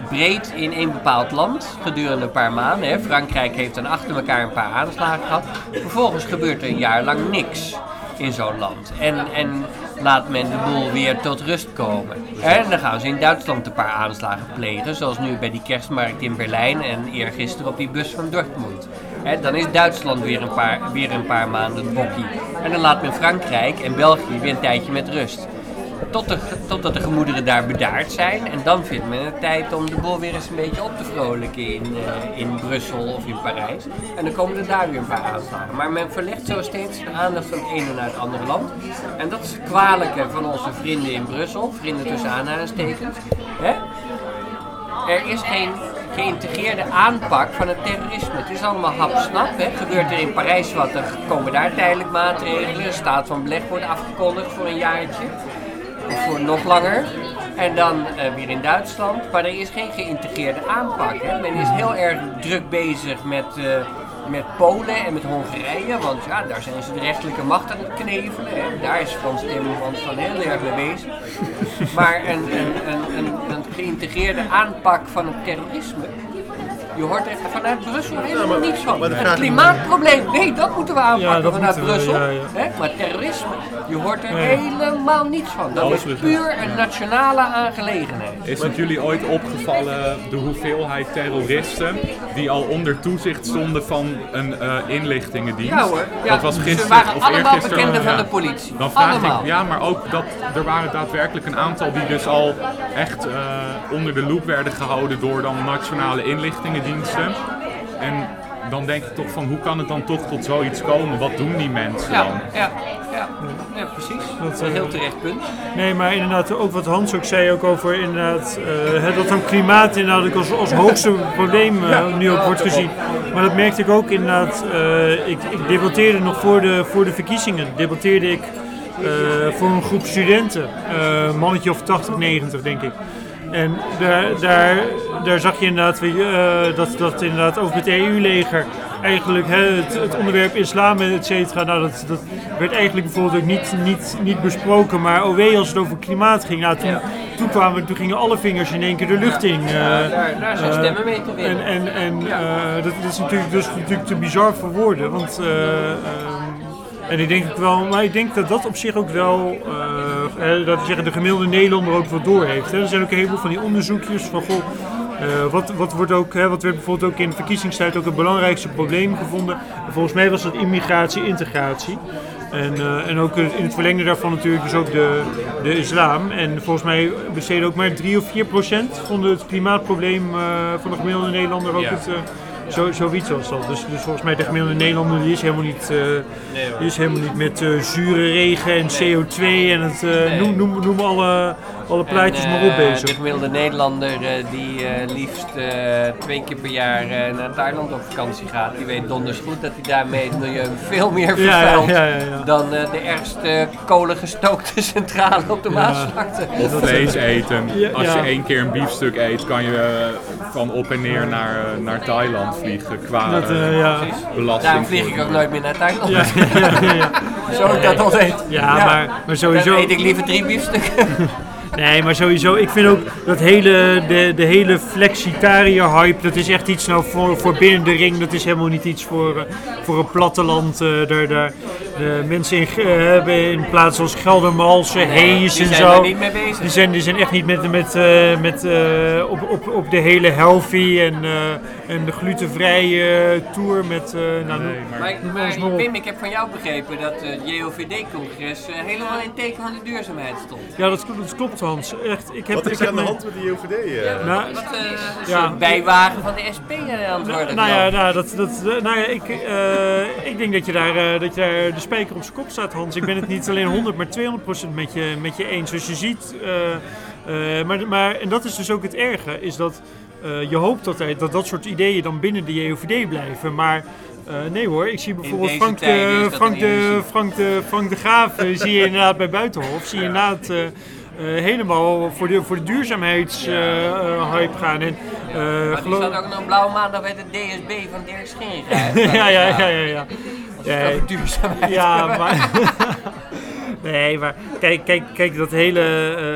breed in één bepaald land gedurende een paar maanden. Hè. Frankrijk heeft dan achter elkaar een paar aanslagen gehad. Vervolgens gebeurt er een jaar lang niks in zo'n land. En, en laat men de boel weer tot rust komen. En dan gaan ze in Duitsland een paar aanslagen plegen. Zoals nu bij die kerstmarkt in Berlijn en eergisteren op die bus van Dortmund. Dan is Duitsland weer een, paar, weer een paar maanden bokkie. En dan laat men Frankrijk en België weer een tijdje met rust. Tot de, totdat de gemoederen daar bedaard zijn. En dan vindt men het tijd om de boel weer eens een beetje op te vrolijken in, eh, in Brussel of in Parijs. En dan komen er daar weer een paar aanslagen. Maar men verlegt zo steeds de aandacht van het ene naar het andere land. En dat is het kwalijke van onze vrienden in Brussel. Vrienden tussen aanhalingstekens. Er is geen geïntegreerde aanpak van het terrorisme. Het is allemaal hap-snap. Hè. Gebeurt er in Parijs wat, dan komen daar tijdelijk maatregelen. Een staat van beleg wordt afgekondigd voor een jaartje. Voor nog langer. En dan eh, weer in Duitsland. Maar er is geen geïntegreerde aanpak. Men is heel erg druk bezig met, eh, met Polen en met Hongarije. Want ja, daar zijn ze de rechterlijke macht aan het knevelen. Hè. Daar is Frans Timmermans van heel erg mee bezig. Maar een, een, een, een geïntegreerde aanpak van het terrorisme. Je hoort er vanuit Brussel helemaal niets van. Het klimaatprobleem, nee, dat moeten we aanpakken dat vanuit moeten we, Brussel. ja, ja. Hè? Maar terrorisme, je hoort er Nee. helemaal niets van. Dat Alles is puur een nationale aangelegenheid. Is het jullie ooit opgevallen de hoeveelheid terroristen die al onder toezicht stonden van een eh, inlichtingendienst? Ja hoor, ja, dat was ze gisteren waren of allemaal eergisteren. bekenden van Ja. de politie. Dan vraag Allemaal. ik, ja, maar ook dat er waren daadwerkelijk een aantal die dus al echt eh, onder de loep werden gehouden door dan nationale inlichtingendiensten. En dan denk ik toch van hoe kan het dan toch tot zoiets komen? Wat doen die mensen Ja, dan? ja, ja, ja, precies. Dat is een heel terecht punt. Nee, maar inderdaad, ook wat Hans ook zei ook over inderdaad, eh, dat dan klimaat inderdaad als, als hoogste probleem eh, nu ook wordt gezien. Maar dat merkte ik ook inderdaad, eh, ik, ik debatteerde nog voor de, voor de verkiezingen, debatteerde ik eh, voor een groep studenten, eh, een mannetje of 80, 90 denk ik. En daar, daar, daar zag je inderdaad eh, dat, dat inderdaad ook met het EU-leger eigenlijk hè, het, het onderwerp islam en et cetera, nou, dat, dat werd eigenlijk bijvoorbeeld ook niet, niet, niet besproken. Maar oh wee, als het over klimaat ging, nou, toen, toen, kwamen, toen gingen alle vingers in één keer de lucht in. eh, daar, daar zijn eh, stemmen mee te winnen. en, en, en dat, dat is natuurlijk, is natuurlijk te bizar voor woorden. Want, en ik denk ook wel, maar ik denk dat dat op zich ook wel, eh, eh, dat we zeggen, de gemiddelde Nederlander ook wel door heeft. Hè. Er zijn ook een heleboel van die onderzoekjes van, goh, eh, wat, wat wordt ook, hè, wat werd bijvoorbeeld ook in de verkiezingstijd ook het belangrijkste probleem gevonden. En volgens mij was dat immigratie, integratie. En, eh, en ook in het verlengde daarvan natuurlijk dus ook de, de islam. En volgens mij besteden ook maar 3 of 4 procent vonden het klimaatprobleem eh, van de gemiddelde Nederlander ook Ja. het... zo, zoiets was dat. Dus, dus volgens mij de gemiddelde Nederlander die is helemaal niet, eh, die is helemaal niet met eh, zure regen en CO2 en het, eh, noem, noem, noem alle, alle plaatjes En, maar op eh, bezig. De gemiddelde Nederlander eh, die eh, liefst eh, twee keer per jaar eh, naar Thailand op vakantie gaat, die weet donders goed dat hij daarmee het milieu veel meer Ja, ja, vervuilt ja, ja, ja. dan eh, de ergste kolengestookte centrale op de Maasvlakte. Of vlees eten. Ja, Als ja. je één keer een biefstuk eet, kan je eh, van op en neer naar, eh, naar Thailand vliegen qua Dat, eh, eh, ja. belasting. Daarom vlieg ik ook nooit meer naar Thailand. Ja, ja, ja, ja. Zo ik dat al weet. Ja, maar, maar sowieso. Dan eet ik liever drie biefstukken. Nee, maar sowieso, ik vind ook dat hele, de, de hele flexitariër-hype, dat is echt iets nou voor, voor binnen de ring. Dat is helemaal niet iets voor, eh, voor een platteland. eh daar, daar, de mensen in, hebben in plaatsen als Geldermalsen, Hees die en zijn zo. er niet mee bezig. Die zijn, die zijn echt niet met, met, eh, met, eh, op, op, op de hele healthy en, eh, en de glutenvrije tour met... eh nou, noem- Maar, maar maar op. Wim, ik heb van jou begrepen dat het JOVD-congres helemaal in teken van de duurzaamheid stond. Ja, dat, klopt- dat klopt Hans. Echt, ik heb, Wat is er aan de hand met de JOVD? eh? Nou, Wat een Ja. bijwagen van de SP aan het worden. Nou ja, nou, dat, dat, nou ja ik, eh, ik denk dat je, daar, eh, dat je daar de spijker op zijn kop staat, Hans. Ik ben het niet alleen 100, maar 200% met je, met je eens. Zoals je ziet, eh, eh, maar, maar, en dat is dus ook het erge, is dat eh, je hoopt dat, er, dat dat soort ideeën dan binnen de JOVD blijven. Maar nee hoor, ik zie bijvoorbeeld Frank de, Frank, de. Frank, de, Frank de Graaf zie je inderdaad bij Buitenhof. Zie je inderdaad helemaal voor de, voor de duurzaamheidshype gaan. En, eh, Maar die geloof- staat ook nog een blauwe maandag bij de DSB van Dirk Scheringa. ja, ja, ja, ja. ja. Ja, Over duurzaamheid. ja, maar... Nee, maar kijk, kijk, kijk dat, hele,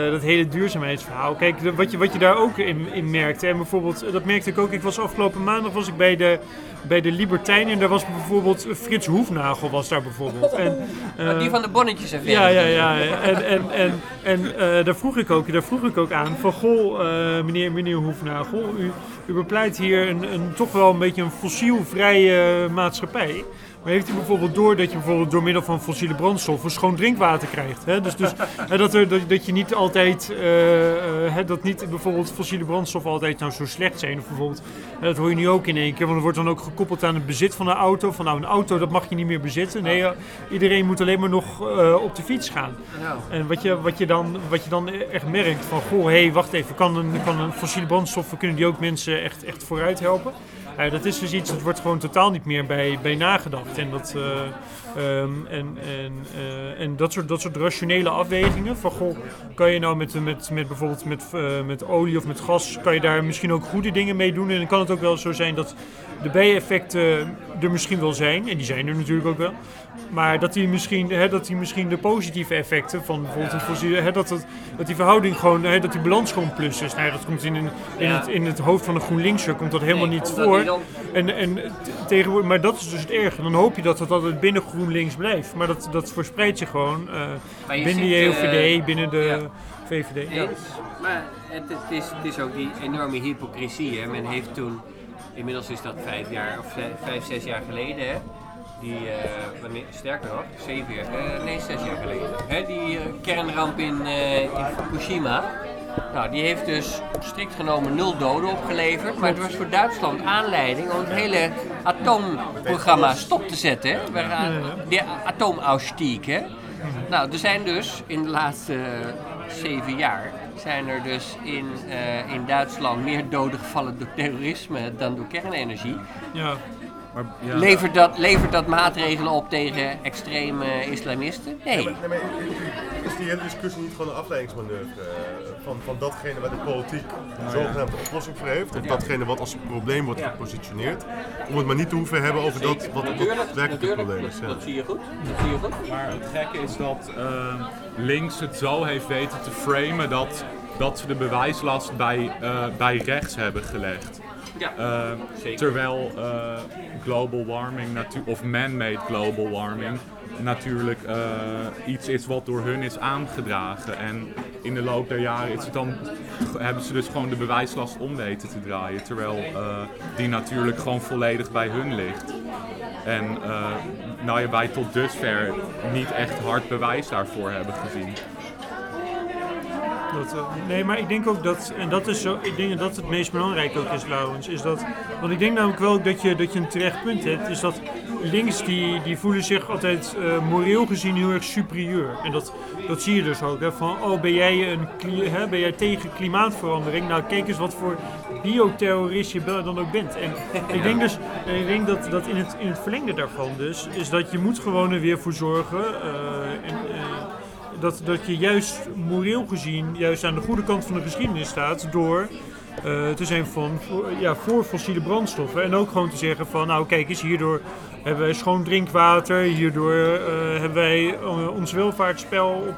eh, dat hele duurzaamheidsverhaal. Kijk, de- wat je, wat je daar ook in, in merkte. En bijvoorbeeld, dat merkte ik ook. Ik was afgelopen maandag was ik bij de, bij de Libertijnen. En daar was bijvoorbeeld Frits Hoefnagel was daar bijvoorbeeld. En, Maar die eh, van de bonnetjes en ja, ja, ja. En, en, en, en eh, daar, vroeg ik ook, daar vroeg ik ook aan van, goh, eh, meneer, meneer Hoefnagel, u, u bepleit hier een, een, toch wel een beetje een fossielvrije maatschappij. Maar heeft u bijvoorbeeld door dat je bijvoorbeeld door middel van fossiele brandstoffen schoon drinkwater krijgt? Hè? Dus, dus hè, dat, er, dat, dat je niet altijd, eh, eh, hè, dat niet bijvoorbeeld fossiele brandstoffen altijd nou zo slecht zijn. Of bijvoorbeeld, dat hoor je nu ook in één keer, want het wordt dan ook gekoppeld aan het bezit van een auto. Van nou, een auto dat mag je niet meer bezitten. Nee, eh, iedereen moet alleen maar nog op de fiets gaan. En wat je, wat je, dan, wat je dan echt merkt van, goh, hé, hey, wacht even, kan een, kan een fossiele brandstoffen, kunnen die ook mensen echt, echt vooruit helpen? Ja, dat is dus iets, dat wordt gewoon totaal niet meer bij, bij nagedacht. En dat, eh, ehm, en, en, eh, en dat, soort, dat soort rationele afwegingen, van goh, kan je nou met, met, met bijvoorbeeld met, eh, met olie of met gas, kan je daar misschien ook goede dingen mee doen? En dan kan het ook wel zo zijn dat de bijeffecten er misschien wel zijn, en die zijn er natuurlijk ook wel. Maar dat die misschien, hè, dat die, misschien de positieve effecten van bijvoorbeeld een fossiele, hè, dat, het, dat die verhouding gewoon, hè, dat die balans gewoon plus is. Nou, dat komt in, in, het, in het hoofd van een GroenLinkser komt dat helemaal Nee, niet dat voor. niet. En, en tegenwoordig, maar dat is dus het erge. Dan hoop je dat het altijd binnen GroenLinks blijft. Maar dat, dat verspreidt zich gewoon eh, Maar je binnen de eh, binnen de ja. VVD. Ja. Maar het, het, is, het is ook die enorme hypocrisie. Hè. Men heeft toen, inmiddels is dat vijf jaar of vijf, zes jaar geleden, hè, die, eh, wanneer, sterker nog, zeven jaar, eh, nee zes jaar geleden, hè, die eh, kernramp in, in Fukushima. Nou, die heeft dus strikt genomen nul doden opgeleverd, maar het was voor Duitsland aanleiding om het hele atoomprogramma stop te zetten. gaan- De atoomausstieg, hè. Nou, er zijn dus in de laatste zeven jaar zijn er dus in, in Duitsland meer doden gevallen door terrorisme dan door kernenergie. Ja. Maar, ja, Levert dat, levert dat maatregelen op tegen extreme islamisten? Nee. Nee, maar is die hele discussie niet gewoon een afleidingsmanoeuvre eh, van, van datgene waar de politiek zogenaamd een oplossing voor heeft? Of datgene wat als probleem wordt gepositioneerd? Om het maar niet te hoeven hebben over dat wat het werkelijke probleem is. Ja. Dat zie je goed. Dat zie je goed. Maar het gekke is dat eh, links het zo heeft weten te framen dat, dat ze de bewijslast bij, eh, bij rechts hebben gelegd. Ja. Eh, terwijl eh, global warming, of man-made global warming, natuurlijk eh, iets is wat door hun is aangedragen. En in de loop der jaren is het dan, hebben ze dus gewoon de bewijslast om weten te draaien. Terwijl die natuurlijk gewoon volledig bij hun ligt. En nou ja, wij tot dusver niet echt hard bewijs daarvoor hebben gezien. Dat, eh, nee, maar ik denk ook dat, en dat is zo, ik denk dat dat het meest belangrijke ook is, Laurens, is dat, want ik denk namelijk wel dat je, dat je een terecht punt hebt, is dat links die, die voelen zich altijd eh, moreel gezien heel erg superieur. En dat, dat zie je dus ook, hè, van, oh ben jij, een, hè, ben jij tegen klimaatverandering? Nou, kijk eens wat voor bioterrorist je dan ook bent. En ik denk dus, ik denk dat, dat in, het, in het verlengde daarvan dus, is dat je moet gewoon er weer voor zorgen, eh, en, dat, dat je juist moreel gezien juist aan de goede kant van de geschiedenis staat door eh, te zijn van, voor, ja, voor fossiele brandstoffen. En ook gewoon te zeggen van nou kijk eens hierdoor hebben wij schoon drinkwater, hierdoor eh, hebben wij eh, ons welvaartsspel op,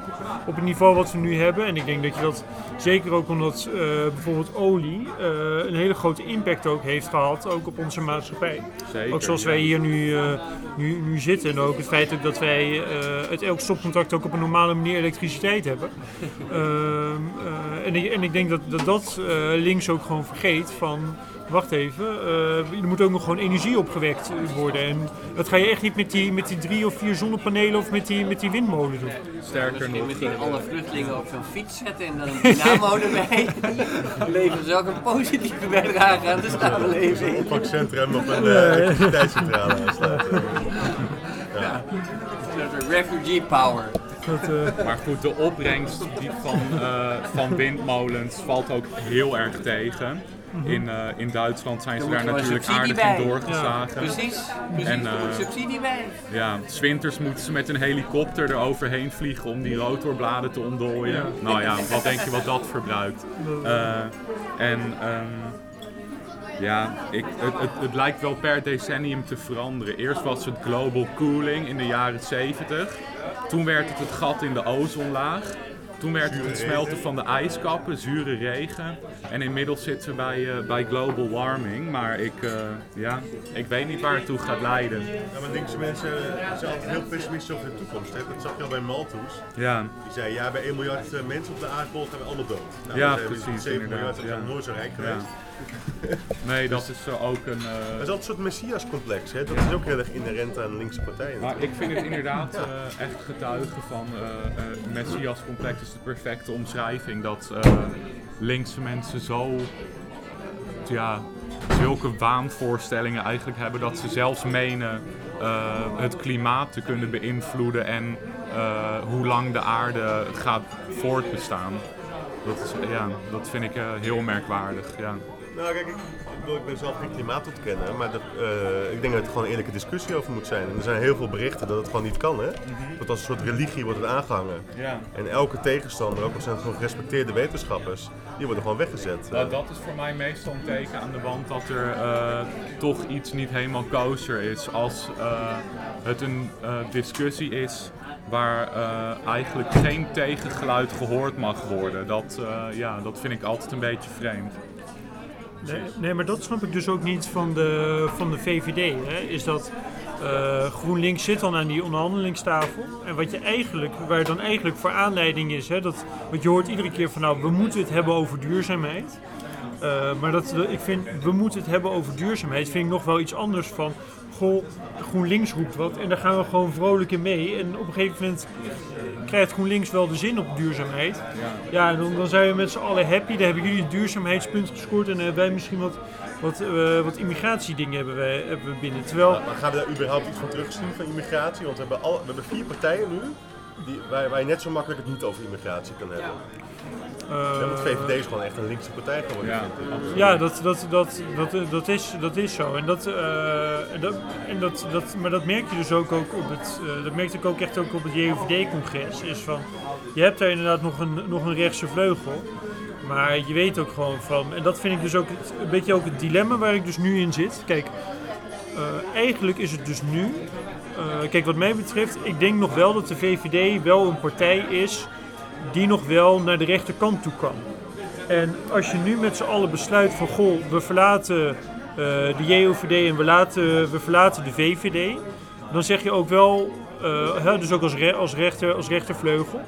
op het niveau wat we nu hebben. En ik denk dat je dat zeker ook omdat eh, bijvoorbeeld olie een hele grote impact ook heeft gehad, ook op onze maatschappij. Zeker, ook zoals wij hier nu, nu, nu zitten. En ook het feit ook dat wij uit elk stopcontact ook op een normale manier elektriciteit hebben. Ehm, eh, en, ik, en ik denk dat dat, dat links ook gewoon vergeet van... Wacht even, eh, er moet ook nog gewoon energie opgewekt worden. En dat ga je echt niet met die, met die drie of vier zonnepanelen of met die, met die windmolen doen. Sterker nog, misschien alle vluchtelingen op zo'n fiets zetten en dan een dynamo erbij. Leveren ze ook een positieve bijdrage aan de samenleving. Opvangcentrum op een eh, elektriciteitscentrale aansluiten. Een soort refugee power. Dat, eh, Maar goed, de opbrengst die van, eh, van windmolens valt ook heel erg tegen. In, eh, in Duitsland zijn ze daar natuurlijk aardig in doorgeslagen. Precies, precies. En, eh, subsidie bij. Ja, zwinters moeten ze met een helikopter eroverheen vliegen om die rotorbladen te ontdooien. Nou ja, wat denk je wat dat verbruikt? Eh, en ehm, ja, ik, het, het, het lijkt wel per decennium te veranderen. Eerst was het global cooling in de jaren 70. Toen werd het het gat in de ozonlaag. Toen werd het het smelten van de ijskappen, zure regen. En inmiddels zitten we bij, eh, bij global warming. Maar ik, eh, ja, ik weet niet waar het toe gaat leiden. Ja, maar linkse mensen zijn altijd heel pessimistisch over de toekomst. Hè? Dat zag je al bij Malthus. Ja, Die zei, ja, bij 1 miljard eh, mensen op de aardbol gaan we allemaal dood. Nou, Ja, we zijn precies, met 7 miljard zijn ja. nooit zo rijk ja. Nee, dat is eh, ook een... eh, Dat is altijd een soort messiascomplex. Hè? Dat is ook heel erg inherent aan linkse partijen. Maar ik vind het inderdaad eh, echt getuigen van Messias-complex is de perfecte omschrijving. Dat linkse mensen zo, ja, zulke waanvoorstellingen eigenlijk hebben dat ze zelfs menen het klimaat te kunnen beïnvloeden en hoe lang de aarde gaat voortbestaan. Dat, is, ja, dat vind ik heel merkwaardig. Ja. Nou, kijk, ik, ik, bedoel, ik ben zelf geen klimaatontkenner, maar de, eh, ik denk dat het gewoon een eerlijke discussie over moet zijn. En er zijn heel veel berichten dat het gewoon niet kan, hè? Dat als een soort religie wordt het aangehangen. Ja. En elke tegenstander, ook al zijn het gewoon gerespecteerde wetenschappers, die worden gewoon weggezet. Nou, dat is voor mij meestal een teken aan de wand dat er eh, toch iets niet helemaal kosher is. Als eh, het een discussie is waar eigenlijk geen tegengeluid gehoord mag worden. Dat, ja, dat vind ik altijd een beetje vreemd. Nee, nee, maar dat snap ik dus ook niet van de, van de VVD. Hè? Is dat eh, GroenLinks zit dan aan die onderhandelingstafel. En wat je eigenlijk, waar dan eigenlijk voor aanleiding is, hè, dat, want je hoort iedere keer van nou, we moeten het hebben over duurzaamheid. Eh, maar dat, ik vind, we moeten het hebben over duurzaamheid, vind ik nog wel iets anders van, goh, GroenLinks roept wat en daar gaan we gewoon vrolijk in mee. En op een gegeven moment krijgt GroenLinks wel de zin op duurzaamheid. Ja, en dan, dan zijn we met z'n allen happy, dan hebben jullie het duurzaamheidspunt gescoord en hebben wij misschien wat, wat, eh, wat immigratiedingen hebben wij, hebben we binnen. Terwijl, Maar gaan we daar überhaupt iets van terugzien van immigratie? Want we hebben, al, we hebben vier partijen nu die, waar, waar je net zo makkelijk het niet over immigratie kan hebben. Eh, Ja, want VVD is gewoon echt een linkse partij geworden. Ja, dat, dat, dat, dat, dat, is, dat is zo. En dat, eh, en dat, en dat, dat, maar dat merk je dus ook, ook op het, eh, dat merkte ik ook echt ook op het JOVD-congres. Is van, je hebt daar inderdaad nog een, nog een rechtse vleugel. Maar je weet ook gewoon van, en dat vind ik dus ook het- een beetje ook het dilemma waar ik dus nu in zit. Kijk, eh, eigenlijk is het dus nu, eh, kijk wat mij betreft, ik denk nog wel dat de VVD wel een partij is die nog wel naar de rechterkant toe kan. En als je nu met z'n allen besluit van goh, we verlaten eh, de JOVD en we, laten, we verlaten de VVD, dan zeg je ook wel, eh, dus ook als, als, rechter, als rechtervleugel,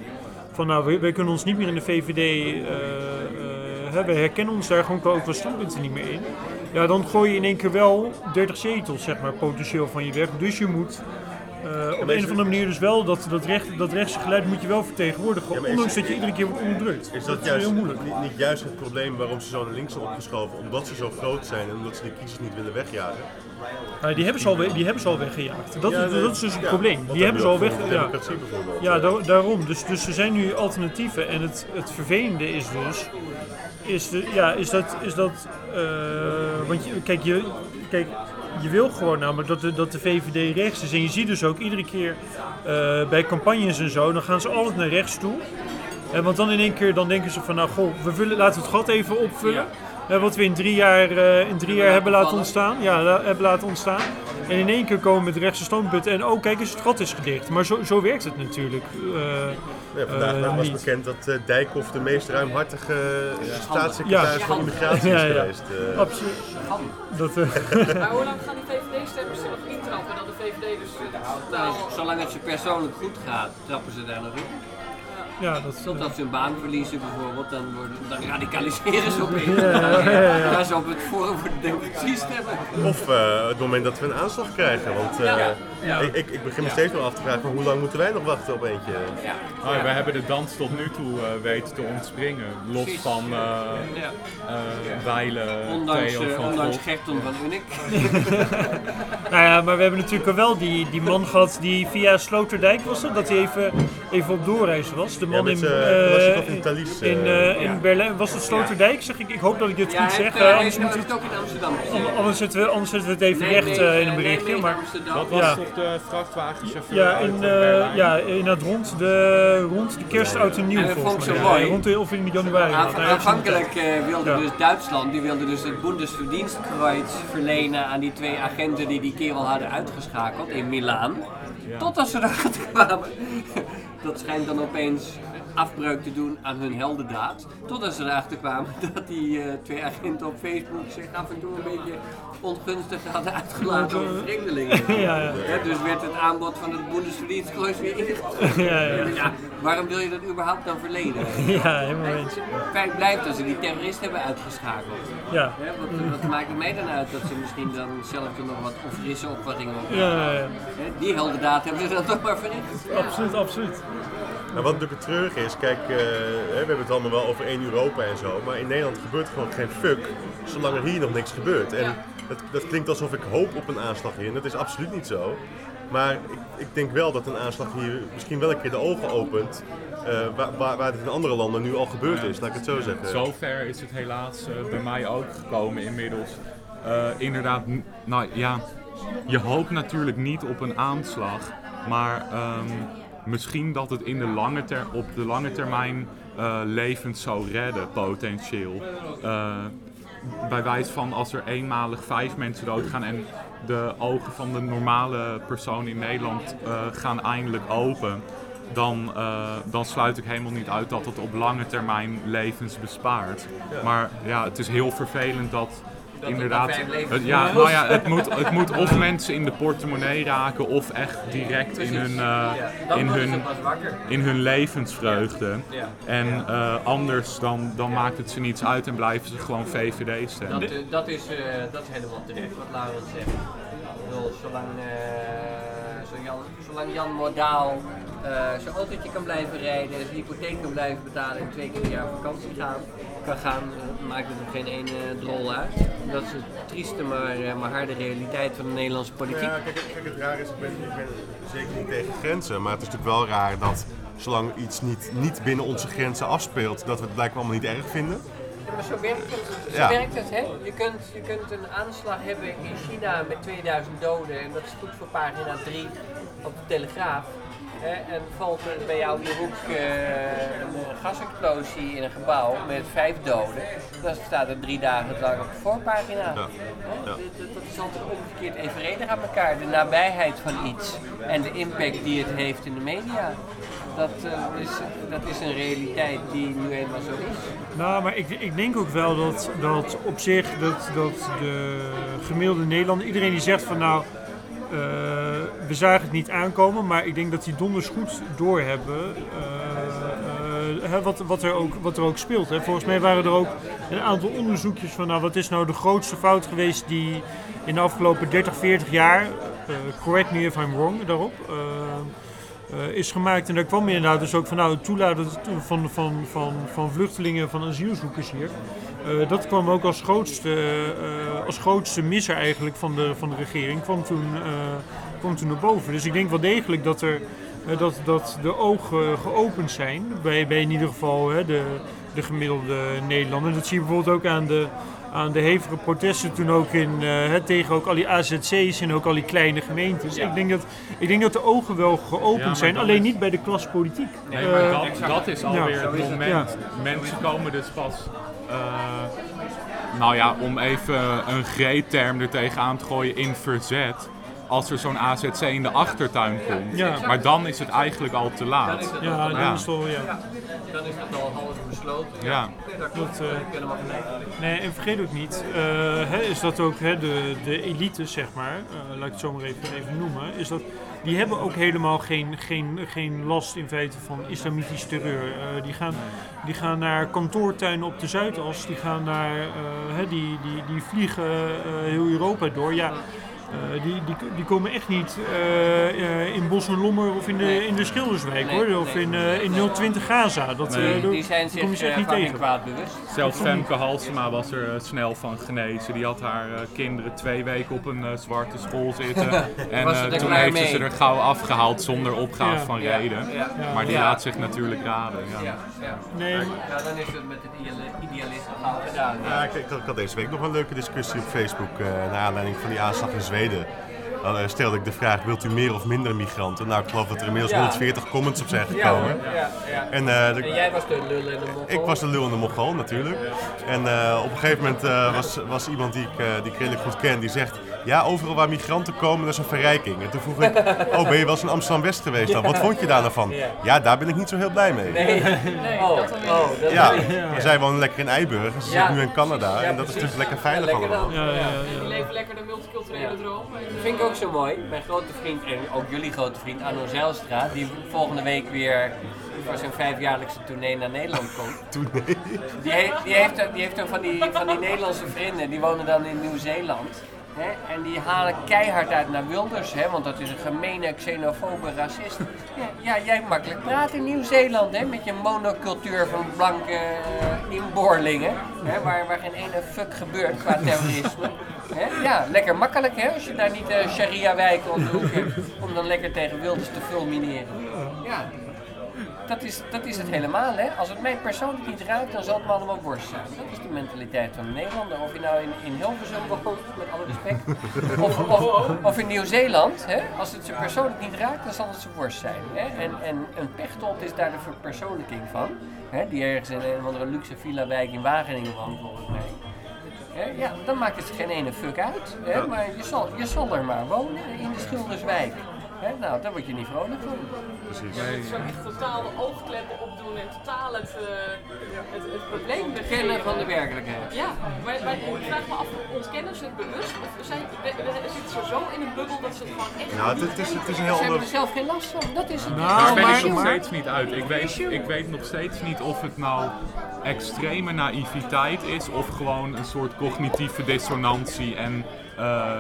van nou, wij, kunnen ons niet meer in de VVD, wij herkennen ons daar gewoon ook qua standpunten niet meer in. Ja, dan gooi je in één keer wel 30 zetels, zeg maar, potentieel van je weg. Dus je moet eh, op een of andere manier dus wel dat, dat, recht, dat rechtse geluid moet je wel vertegenwoordigen. Ja, is- ondanks dat je iedere keer wordt onderdrukt. Is dat is juist heel moeilijk. Niet, niet juist het probleem waarom ze zo naar links zijn opgeschoven? Omdat ze zo groot zijn en omdat ze de kiezers niet willen wegjagen? Ja, die, hebben ze al, die hebben ze al weggejaagd. Dat, Ja, is, dat is dus het ja, probleem. Die hebben ze al weg. Ja, ja da- daarom. Dus, dus er zijn nu alternatieven. En het, het vervelende is dus. Is, de, ja, is dat. Is dat eh, want je, kijk, je, kijk, je wil gewoon namelijk dat de, dat de VVD rechts is. En je ziet dus ook iedere keer eh, bij campagnes en zo. Dan gaan ze altijd naar rechts toe. En want dan in één keer dan denken ze van. Nou, goh, we vullen, laten we het gat even opvullen. Eh, wat we in drie jaar, eh, in drie jaar hebben laten ontstaan. Ja, la- hebben laten ontstaan. En in één keer komen met rechtse standpunten. En oh, kijk eens, het gat is gedicht. Maar zo, zo werkt het natuurlijk. Ja, vandaag Eh, was bekend dat eh, Dijkhoff de meest ruimhartige eh, staatssecretaris Ja. van immigratie is ja. geweest. absoluut. Dat, eh, Maar hoe lang gaan die VVD-stemmers er nog intrappen dat de VVD dus totaal... Nou, zolang het ze persoonlijk goed gaat, trappen ze daar nog in. Ja, dat, Totdat ze hun baan verliezen bijvoorbeeld, dan, worden, dan radicaliseren ze opeens. Ja, Dan ja, ja, ja. gaan ze op het Forum voor de Democratie stemmen. Of eh, het moment dat we een aanslag krijgen. Want eh, Ja, ja. Ik, ik, ik begin me steeds wel af te vragen, hoe lang moeten wij nog wachten op eentje? Ja. Oh, we hebben de dans tot nu toe eh, weten te ontspringen. Los Precies. van eh Ja. eh, Weilen, Ondanks, Theo van ondanks. Gerton van Unik. nou ja, maar we hebben natuurlijk al wel die, die man gehad die via Sloterdijk was het, dat hij even, even op doorreis was. De man met, in, Kalashnikov in Thalys, in, eh, in ja. Berlijn. Was het Sloterdijk? Zeg ik, ik hoop dat ik dit Ja, goed zeg. heeft, anders, moet het het, ook in Amsterdam anders, zetten we, anders zetten we het even Nee, recht nee, eh, in een berichtje. nee, maar, Amsterdam. Wat was Ja. toch de vrachtwagenchauffeur ja, in, ja, inderdaad rond de, rond de kerst, oud en nieuw En dat volgens vond ik mij. zo mooi. Ja, rond de, of in januari. In. Aanvankelijk eh, wilde dus Duitsland die wilde dus het Bundesverdienstkreuz verlenen aan die twee agenten die die kerel hadden uitgeschakeld in Milaan. Totdat ze erachter kwamen. Dat schijnt dan opeens afbreuk te doen aan hun heldendaad. Totdat ze erachter kwamen dat die eh, twee agenten op Facebook zich af en toe een beetje ongunstig hadden uitgelaten over vreemdelingen. Ja, ja. Dus werd het aanbod van het Bundesverdienstkreuz weer ingetrokken. Ja, ja. Ja, waarom wil je dat überhaupt dan verlenen? Ja, helemaal eens. Feit blijft dat ze die terrorist hebben uitgeschakeld. Ja. Wat, wat maakt het mij dan uit dat ze misschien dan zelf er nog wat frisse opvattingen over Ja, ja, ja. Die heldendaad hebben ze dan toch maar verricht. absoluut, absoluut. Nou, wat natuurlijk het treurige is, kijk, eh, hè, we hebben het allemaal wel over één Europa en zo, maar in Nederland gebeurt gewoon geen fuck zolang er hier nog niks gebeurt. En dat, dat klinkt alsof ik hoop op een aanslag hier, en dat is absoluut niet zo. Maar ik, ik denk wel dat een aanslag hier misschien wel een keer de ogen opent, eh, waar, waar, waar het in andere landen nu al gebeurd is, laat ik het zo zeggen. Zover is het helaas eh, bij mij ook gekomen inmiddels. Eh, inderdaad, nou ja, je hoopt natuurlijk niet op een aanslag, maar ehm, misschien dat het in de lange ter, op de lange termijn eh, levens zou redden, potentieel. Eh, bij wijze van als er eenmalig vijf mensen doodgaan en de ogen van de normale persoon in Nederland eh, gaan eindelijk open, dan, dan sluit ik helemaal niet uit dat het op lange termijn levens bespaart. Maar ja, het is heel vervelend dat. Inderdaad, het, ja, nou ja, het moet, het moet of mensen in de portemonnee raken of echt direct in hun, eh, in hun, in hun levensvreugde. Ja. En eh, anders dan, dan maakt het ze niets uit en blijven ze gewoon VVD stemmen. Dat, eh, dat, is, dat is helemaal terecht wat Laurens zegt. Bedoel, zolang, zolang Jan Modaal zijn autootje kan blijven rijden, zijn hypotheek kan blijven betalen en twee keer per jaar op vakantie gaan, kan gaan, eh, maakt het geen ene drol uit. Dat is een trieste maar, eh, maar harde realiteit van de Nederlandse politiek. Ja, kijk, kijk, het raar is, ik ben, ik ben zeker niet tegen grenzen, maar het is natuurlijk wel raar dat zolang iets niet, niet binnen onze grenzen afspeelt, dat we het blijkbaar allemaal niet erg vinden. Ja, maar zo werkt het. Zo Ja. werkt het hè? Je, kunt, je kunt een aanslag hebben in China met 2000 doden en dat is goed voor pagina 3 op de Telegraaf. Hè? En valt er bij jou in de hoek eh, een gasexplosie in een gebouw met vijf doden, dan staat er drie dagen lang op de voorpagina. Ja. Ja. Dat, dat- dat is altijd omgekeerd evenredig aan elkaar. De nabijheid van iets en de impact die het heeft in de media. Dat, eh, is, dat is een realiteit die nu eenmaal zo is. Nou, maar ik, ik denk ook wel dat, dat op zich dat, dat de gemiddelde Nederlander, iedereen die zegt van nou, eh, we zagen het niet aankomen, maar ik denk dat die donders goed doorhebben hè, wat, wat, er ook, wat er ook speelt. Hè. Volgens mij waren er ook een aantal onderzoekjes van nou, wat is nou de grootste fout geweest die in de afgelopen 30, 40 jaar, correct me if I'm wrong daarop, is gemaakt. En daar kwam inderdaad dus ook van nou, het toelaten van, van, van, van vluchtelingen, van asielzoekers hier. Eh, dat kwam ook als grootste, eh, als grootste misser eigenlijk van de, van de regering, kwam toen, eh, kwam toen naar boven. Dus ik denk wel degelijk dat, er, dat, dat de ogen geopend zijn, bij, bij in ieder geval hè, de, de gemiddelde Nederlander. Dat zie je bijvoorbeeld ook aan de, aan de hevige protesten toen ook in, hè, tegen ook al die AZC's en ook al die kleine gemeentes. Ik, denk dat, ik denk dat de ogen wel geopend zijn, alleen is- niet bij de klaspolitiek. Nee, maar dat, dat is alweer ja. het moment. Mensen komen dus pas. Eh, nou ja, om even een G-term er tegenaan te gooien in verzet. Als er zo'n AZC in de achtertuin komt. Ja. Maar dan is het eigenlijk al te laat. ja, Ja. dat is wel, ja. Dan is het al half besloten. Ja. Nee, dat eh, gelijk. Nee, en vergeet ook niet, eh, hè, is dat ook hè, de, de elite, zeg maar, eh, laat ik het zo maar even, even noemen, is dat die hebben ook helemaal geen, geen, geen last in feite van islamitisch terreur. Eh, die, gaan, die gaan naar kantoortuinen op de Zuidas, die gaan naar, eh, die, die, die vliegen eh, heel Europa door. Ja, eh, die, die, die komen echt niet eh, eh, in Bos en Lommer of in de, Nee. in de Schilderswijk Nee, hoor, of in, eh, in 020 Gaza. Dat, Nee. eh, Die, zijn daar kom je zich ze echt niet tegen. kwaad bewust. Zelfs Femke Halsema was er snel van genezen. Die had haar eh, kinderen twee weken op een zwarte school zitten. en toen heeft ze mee? ze er gauw afgehaald zonder opgave Ja. van Ja, reden. ja, Maar die ja. laat zich natuurlijk raden. Ja. Ja, ja. Nee, maar- dan is het met het ideali- idealisme gauw gedaan. Ja, ik, ik, had- deze week nog een leuke discussie op Facebook eh naar aanleiding van die aanslag in Zweden. Dan eh, stelde ik de vraag, wilt u meer of minder migranten? Nou, ik geloof dat er inmiddels Ja. 140 comments op zijn gekomen. ja, ja. En, eh, de- En jij was de lul en de mokkel. ik was de lul en de mogol natuurlijk. En eh, op een gegeven moment was, was iemand die ik, die ik redelijk goed ken, die zegt... Ja, overal waar migranten komen, dat is een verrijking. En toen vroeg ik, oh, ben je wel eens in Amsterdam-West geweest dan? Wat vond je daar nou van? Ja. Ja, daar ben ik niet zo heel blij mee. Nee, Nee, oh, dat oh, niet. dat Ja, dan weer niet. zij wonen lekker in Eiburg en ze Ja. zitten nu in Canada. Ja, en dat is natuurlijk lekker veilig Ja, lekker allemaal. ja, ja, Die ja. leven lekker de multiculturele Ja. droom. Dat vind ik ook zo mooi. Mijn grote vriend en ook jullie grote vriend Arno Zijlstra, die volgende week weer voor zijn vijfjaarlijkse tournee naar Nederland komt. Toen nee. Die, die, heeft, die heeft dan van die, van die Nederlandse vrienden, die wonen dan in Nieuw-Zeeland. Hè? En die halen keihard uit naar Wilders, hè? want dat is een gemene, xenofobe racist. Ja, ja jij makkelijk praat in Nieuw-Zeeland, hè? met je monocultuur van blanke eh, inboorlingen, hè? Waar, waar geen ene fuck gebeurt qua terrorisme. Hè? Ja, lekker makkelijk hè, als je daar niet de sharia-wijken om de hoek hebt, om dan lekker tegen Wilders te fulmineren. Ja, dat is, dat is het helemaal, hè. Als het mij persoonlijk niet raakt, dan zal het me allemaal worst zijn. Dat is de mentaliteit van Nederlander. Of je nou in, in Hilversum woont, met alle respect, of, of, of in Nieuw-Zeeland, hè. Als het ze persoonlijk niet raakt, dan zal het ze worst zijn. Hè? En, en een pechtold is daar de verpersoonlijking van. Hè? Die ergens in een of andere luxe villa-wijk in Wageningen woont, volgens mij. Ja, dan maakt het geen ene fuck uit. Hè? Maar je zal, je zal er maar wonen in de Schilderswijk. Hè? Nou, daar word je niet vrolijk van. Precies. Zo echt totaal de oogkleppen opdoen en totaal het, eh, het, het probleem Kennen begeven. van de werkelijkheid. Ja, maar, maar ik vraag me af, ontkennen ze het bewust? Of zijn, zitten ze zo in een bubbel dat ze het gewoon echt Nou, niet het, het is, het is een Ze heel hebben ander... er zelf geen last van. Dat is het. Nou, Daar ben maar- ik nog steeds niet uit. Ik weet, ik weet nog steeds niet of het nou extreme naïviteit is of gewoon een soort cognitieve dissonantie en eh,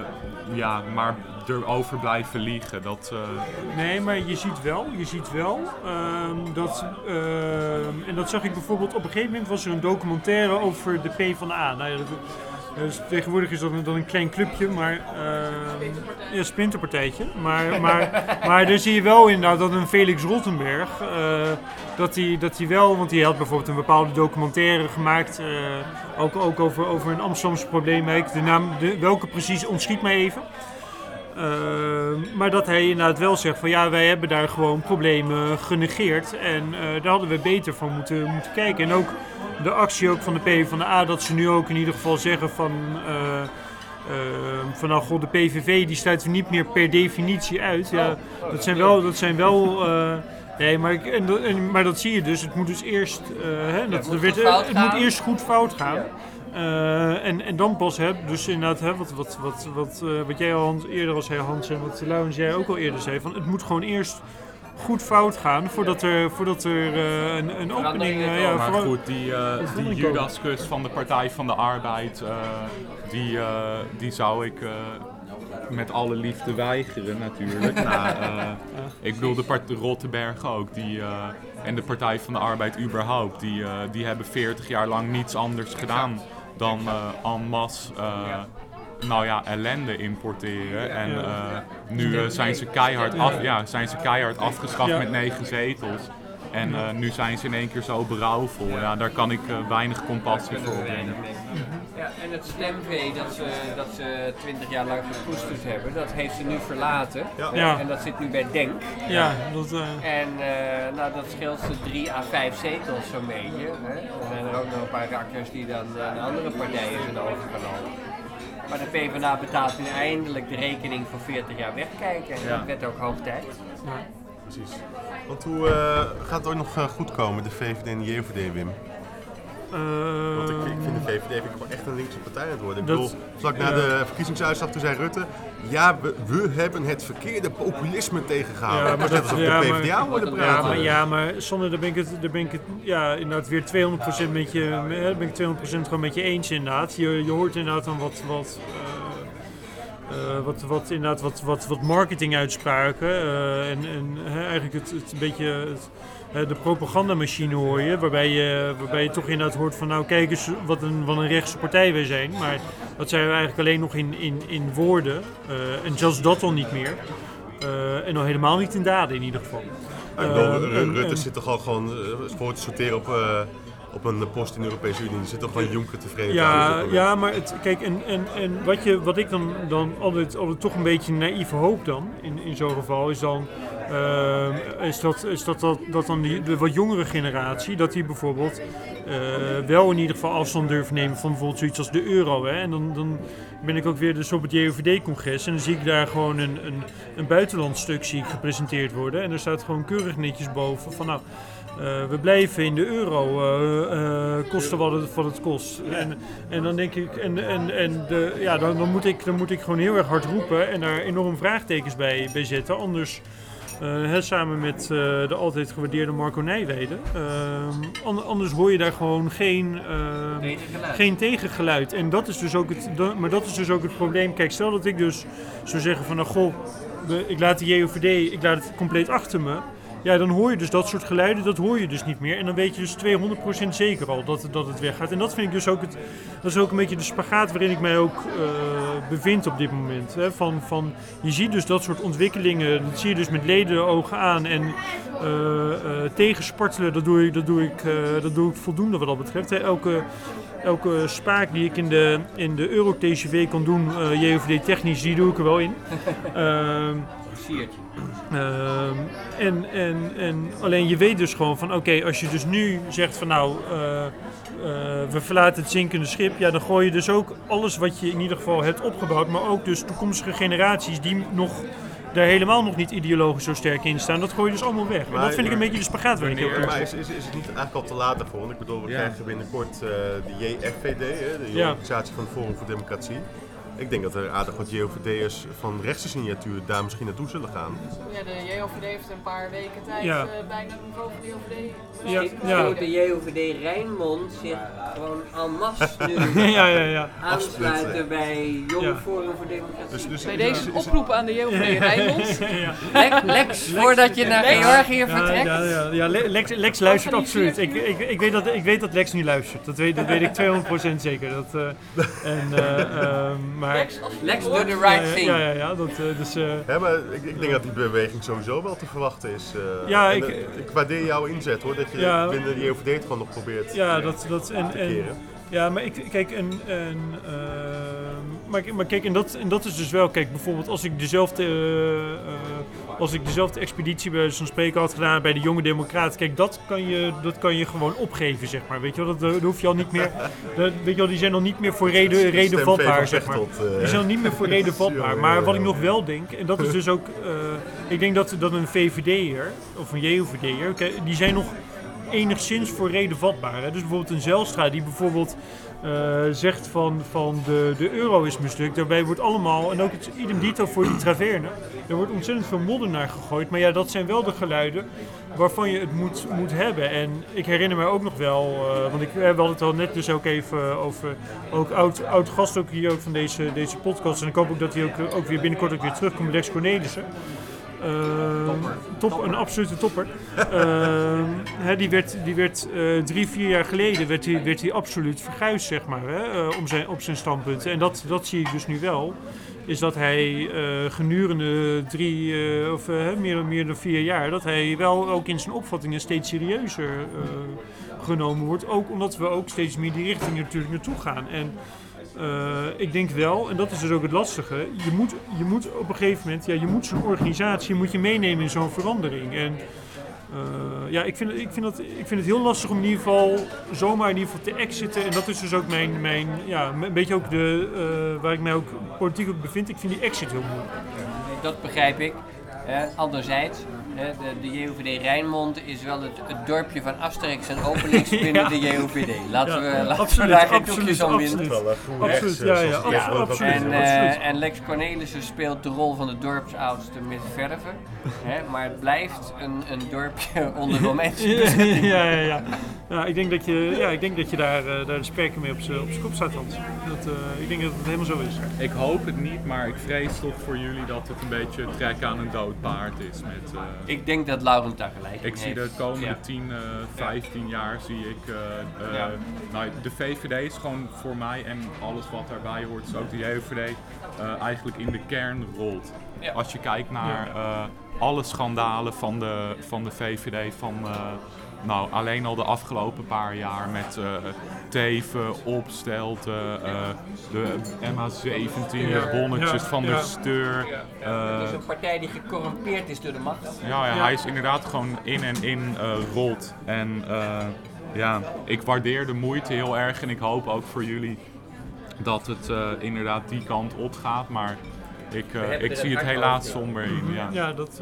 ja, maar erover blijven liegen. Dat, eh, Nee, maar je ziet wel, je ziet wel ehm, dat, ehm, en dat zag ik bijvoorbeeld op een gegeven moment was er een documentaire over de P van de A. Nou ja, Dus tegenwoordig is dat een, dan een klein clubje, maar uh, ja, een splinterpartijtje. Maar, maar, maar daar zie je wel inderdaad dat een Felix Rottenberg, uh, dat hij dat wel, want hij had bijvoorbeeld een bepaalde documentaire gemaakt, uh, ook, ook over, over een Amsterdamse probleemwijk. De naam, de, welke precies, ontschiet mij even. Uh, maar dat hij inderdaad wel zegt van ja, wij hebben daar gewoon problemen genegeerd. En uh, daar hadden we beter van moeten, moeten kijken. En ook de actie ook van de PvdA, dat ze nu ook in ieder geval zeggen van... Uh, van nou god, de PVV die sluiten we niet meer per definitie uit. Ja, dat zijn wel, dat zijn wel Nee, maar, ik, en, en, maar dat zie je dus. Het moet dus eerst, hè, dat, moet, werd, het moet eerst goed fout gaan. Uh, en, en dan pas, hè, dus inderdaad, hè, wat, wat, wat, wat, uh, wat jij al eerder al zei, Hans, en wat Lauwens jij ook al eerder zei, van het moet gewoon eerst goed fout gaan voordat er, voordat er uh, een, een opening... ja, maar goed, die, die Judaskus van de Partij van de Arbeid, die, die zou ik met alle liefde weigeren natuurlijk. nou, ik bedoel de part Rottenberg ook, die, en de Partij van de Arbeid überhaupt, die, die hebben 40 jaar lang niets anders gedaan dan uh, en masse uh, nou ja, ellende importeren. En uh, nu zijn, ze keihard af, ja, zijn ze keihard afgeschaft met negen zetels. En nu zijn ze in één keer zo berouwvol. Ja, daar kan ik weinig compassie voor brengen. Ja, en het stemvee dat ze, dat ze 20 jaar lang gekoesterd hebben, dat heeft ze nu verlaten. Ja. En dat zit nu bij Denk. Ja, dat, En uh, nou, dat scheelt ze 3 à 5 zetels zo'n beetje. Hè. Er zijn er ook nog een paar rakkers die dan uh, andere partijen zijn overgenomen. Maar de PvdA betaalt nu eindelijk de rekening voor 40 jaar wegkijken. En ja. dat werd ook hoog tijd. Ja. Precies. Want hoe uh, gaat het ooit nog goed komen, de VVD en de JVD, Wim? Uh, Want ik, ik, vind de VVD vind ik wel echt een linkse partij aan het worden. Ik bedoel, vlak na de verkiezingsuitslag toen zei Rutte... Ja, we, we hebben het verkeerde populisme tegengehouden. Ja, maar dat, dat is ja, de PvdA worden ja, praten. maar, ja, maar Sander, daar ben ik het, daar ben ik het ja, inderdaad weer 200% met je, daar ben ik 200% gewoon met je eens inderdaad. Je, je hoort inderdaad dan wat... wat uh, wat, wat, inderdaad, wat, wat, wat marketinguitspraken. Uh, en en eigenlijk het, het een beetje het, de propagandamachine hoor je, waarbij je, waarbij je toch inderdaad hoort van nou kijk eens wat een, wat een rechtse partij wij zijn. Maar dat zijn we eigenlijk alleen nog in, in, in woorden uh, en zelfs dat al niet meer. En al helemaal niet in daden in ieder geval. Ja, bedoel, Rutte zit toch al gewoon voor te sorteren op op een post in de Europese Unie. Die zit toch gewoon Juncker tevreden Ja, ja maar het, kijk, en, en, en wat, je, wat ik dan, dan altijd, altijd toch een beetje naïeve hoop dan, in, in zo'n geval, is dan, uh, is dat, is dat, dat, dat dan die, de wat jongere generatie, dat die bijvoorbeeld uh, wel in ieder geval afstand durven nemen van bijvoorbeeld zoiets als de euro. Hè? En dan, dan ben ik ook weer dus op het JOVD-congres en dan zie ik daar gewoon een, een, een zie ik gepresenteerd worden. En er staat gewoon keurig netjes boven van nou... Uh, we blijven in de euro, uh, uh, kosten wat het, wat het kost. En, en dan denk ik, en, en, en de, ja, dan, dan, moet ik, dan moet ik gewoon heel erg hard roepen en daar enorm vraagtekens bij, bij zetten. Anders, hè, samen met de altijd gewaardeerde Marco Nijwede, anders hoor je daar gewoon geen, tegengeluid. geen tegengeluid. En dat is dus ook het, maar dat is dus ook het probleem. Kijk, stel dat ik dus zou zeggen van, nou goh, ik laat de JOVD, ik laat het compleet achter me. Ja, dan hoor je dus dat soort geluiden, dat hoor je dus niet meer. En dan weet je dus 200% zeker al dat, dat het weggaat. En dat vind ik dus ook, het, dat is ook een beetje de spagaat waarin ik mij ook uh, bevind op dit moment. Hè. Van, van, je ziet dus dat soort ontwikkelingen, dat zie je dus met ledenogen aan. En uh, uh, tegenspartelen, dat doe, ik, dat, doe ik, dat doe ik voldoende wat dat betreft. Hè. Elke, elke spaak die ik in de, in de Euro-TCV kan doen, JOVD technisch, die doe ik er wel in. Uh, en, en, en alleen je weet dus gewoon van oké, als je dus nu zegt van nou uh, uh, we verlaten het zinkende schip, ja dan gooi je dus ook alles wat je in ieder geval hebt opgebouwd, maar ook dus toekomstige generaties die nog daar helemaal nog niet ideologisch zo sterk in staan, dat gooi je dus allemaal weg. Maar, en dat vind ik een beetje de spagaat waarin ik heel Maar is, is, is het niet eigenlijk al te laat daarvoor? Want ik bedoel, we ja. krijgen binnenkort de JFVD, hè, de ja. organisatie van het Forum voor Democratie. Ik denk dat er aardig wat JOVD'ers van rechtse signatuur daar misschien naartoe zullen gaan. Ja, de JOVD heeft een paar weken tijd Ja. eh, bijna het niveau van de JOVD. Ja, ja. de JOVD Rijnmond zich gewoon en masse nu ja, ja, ja. aansluiten bij Jong Ja. Forum voor Democratie. Dus, dus, Bij deze oproep aan de JOVD Rijnmond. ja. Lex, Lex, voordat je naar Lex. Georgië Ja, vertrekt. ja, ja, ja, Le- Lex, Lex luistert absoluut. Ik, ik, ik, weet dat, ik weet dat Lex niet luistert. Dat weet, dat weet ik 200% zeker. Dat, eh, en, eh, ehm, maar, Lex, Lex do the right thing. ja, ja, ja, dat, eh, dus, eh, Ja, maar ik, ik denk dat die beweging sowieso wel te verwachten is. eh. Ja, En, ik- ik waardeer jouw inzet hoor, dat je Ja. binnen de JOVD het gewoon nog probeert. ja, dat, dat, en, en, keren. ja, maar ik, kijk, en, en, ehm, maar, maar kijk, en dat, en dat is dus wel, kijk, bijvoorbeeld als ik dezelfde, eh, eh, als ik dezelfde expeditie bij zo'n spreker had gedaan bij de jonge democraten, kijk, dat kan je, dat kan je gewoon opgeven, zeg maar, weet je wel, dat, dat hoef je al niet meer, dat, weet je wel, die zijn al niet meer voor reden, reden vatbaar, zeg maar. Eh. Die zijn al niet meer voor reden vatbaar. Maar wat ik nog wel denk, en dat is dus ook, eh, ik denk dat, dat een VVD'er of een JOVD'er, die zijn nog enigszins voor reden vatbaar. Hè? Dus bijvoorbeeld een Zelstra die bijvoorbeeld eh, zegt van, van de, de euro is mislukt. Daarbij wordt allemaal, en ook het idem dito voor die traverne, er wordt ontzettend veel modder naar gegooid. Maar ja, dat zijn wel de geluiden waarvan je het moet, moet hebben. En ik herinner me ook nog wel, eh, want ik, we hadden het al net dus ook even over, ook oud, oud gast ook hier ook van deze, deze podcast. En ik hoop ook dat hij ook, ook weer binnenkort ook weer terugkomt, Lex Cornelissen. Top, een absolute topper. Ehm, die werd, die werd eh, drie, vier jaar geleden werd hij, werd hij absoluut verguisd, zeg maar, hè, eh, om zijn, op zijn standpunten. En dat, dat zie ik dus nu wel. Is dat hij eh, gedurende drie of meer, meer dan vier jaar, dat hij wel ook in zijn opvattingen steeds serieuzer genomen wordt. Ook omdat we ook steeds meer die richting natuurlijk naartoe gaan. En eh, ik denk wel, en dat is dus ook het lastige, je moet, je moet op een gegeven moment, ja, je moet zo'n organisatie moet je meenemen in zo'n verandering. En eh, ja, ik vind, ik, vind dat, ik vind het heel lastig om in ieder geval zomaar in ieder geval te exiten. En dat is dus ook mijn, mijn ja, een beetje ook de, eh, waar ik mij ook politiek ook bevind. Ik vind die exit heel moeilijk. Dat begrijp ik. Anderzijds, de, de JOVD Rijnmond is wel het, het dorpje van Asterix en Obelix binnen Ja. de JOVD. Laten we, Ja, laten absoluut, we daar geen absoluut, doekjes om winnen. absoluut. Ja, ja, absoluut. En, absoluut. eh, en Lex Cornelissen speelt de rol van de dorpsoudste met verven. Hè, maar het blijft een, een dorpje onder Romeinse ja, ja, ja. ja, ik denk dat je, ja, ik denk dat je daar, eh, daar de spreker mee op zijn kop staat, Hans. Dat, eh, ik denk dat het helemaal zo is. Ik hoop het niet, maar ik vrees toch voor jullie dat het een beetje trek aan een dood paard is. Met, eh, Ik denk dat Laurent daar gelijk in ik zie de heeft. komende Ja. 10, eh 15 jaar zie ik. eh, eh, nou, de VVD is gewoon voor mij en alles wat daarbij hoort, dus ook de JVD, eh eigenlijk in de kern rolt. Als je kijkt naar eh, alle schandalen van de, van de VVD, van eh, nou, alleen al de afgelopen paar jaar met eh Teven, Opstelten, eh, de MH17, de Ja. bonnetjes Ja. van Ja. de steur. eh, Dat is een partij die gecorrumpeerd is door de macht. ja, ja, Ja. hij is inderdaad gewoon in en in eh, rolt. En eh, ja, ik waardeer de moeite heel erg en ik hoop ook voor jullie dat het eh, inderdaad die kant op gaat. Maar ik, eh, ik zie het helaas somber in. Ja. Ja, dat,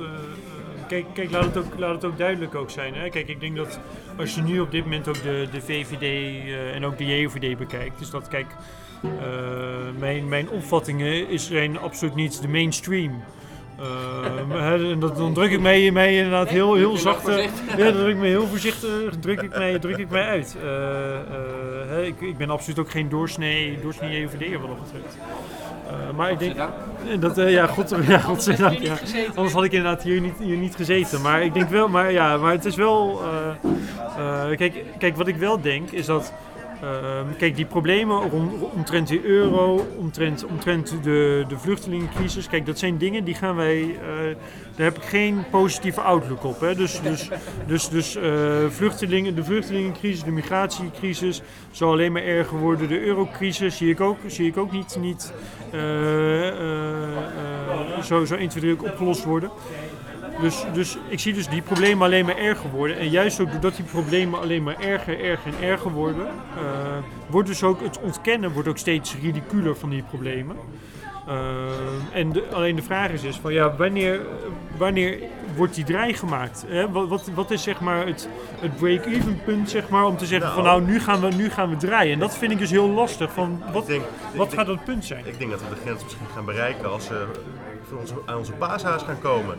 kijk, kijk laat, het ook, laat het ook duidelijk ook zijn. Hè? Kijk, ik denk dat als je nu op dit moment ook de, de VVD eh, en ook de JOVD bekijkt, dus dat kijk, eh, mijn, mijn opvattingen is, zijn absoluut niet de mainstream. En dat, dan druk ik mij, mij inderdaad heel, heel zacht. ja, dan druk ik me heel voorzichtig druk ik mij, druk ik mij uit. Ik, ik ben absoluut ook geen doorsnee, doorsnee JOVD'er wat dat betreft. Eh, maar ik denk, dat, eh, ja, god, ja, godzijdank. Ja. Anders had ik inderdaad hier niet, hier niet gezeten. Maar ik denk wel, maar ja, maar het is wel. eh, kijk, kijk, wat ik wel denk is dat. ehm, kijk, die problemen rond, omtrent de euro, omtrent, omtrent de, de vluchtelingencrisis. Kijk, dat zijn dingen die gaan wij. eh, daar heb ik geen positieve outlook op. Hè. Dus, dus, dus, dus eh, vluchtelingen, de vluchtelingencrisis, de migratiecrisis zal alleen maar erger worden. De eurocrisis zie ik ook, zie ik ook niet, niet zo, zo 1, 2, 3 ook opgelost worden. Dus, dus ik zie dus die problemen alleen maar erger worden. En juist ook doordat die problemen alleen maar erger, erger en erger worden, eh, wordt dus ook het ontkennen wordt ook steeds ridiculer van die problemen. Eh, en de- alleen de vraag is dus van ja, wanneer, wanneer wordt die draai gemaakt? Hè? Wat, wat, wat is zeg maar het, het break-even punt zeg maar, om te zeggen van Nou. nou nu gaan, we, nu gaan we draaien. En dat vind ik dus heel lastig. Van, wat, denk- wat gaat denk- dat punt zijn? Ik denk dat we de grens misschien gaan bereiken als ze voor onze, aan onze paashaas gaan komen.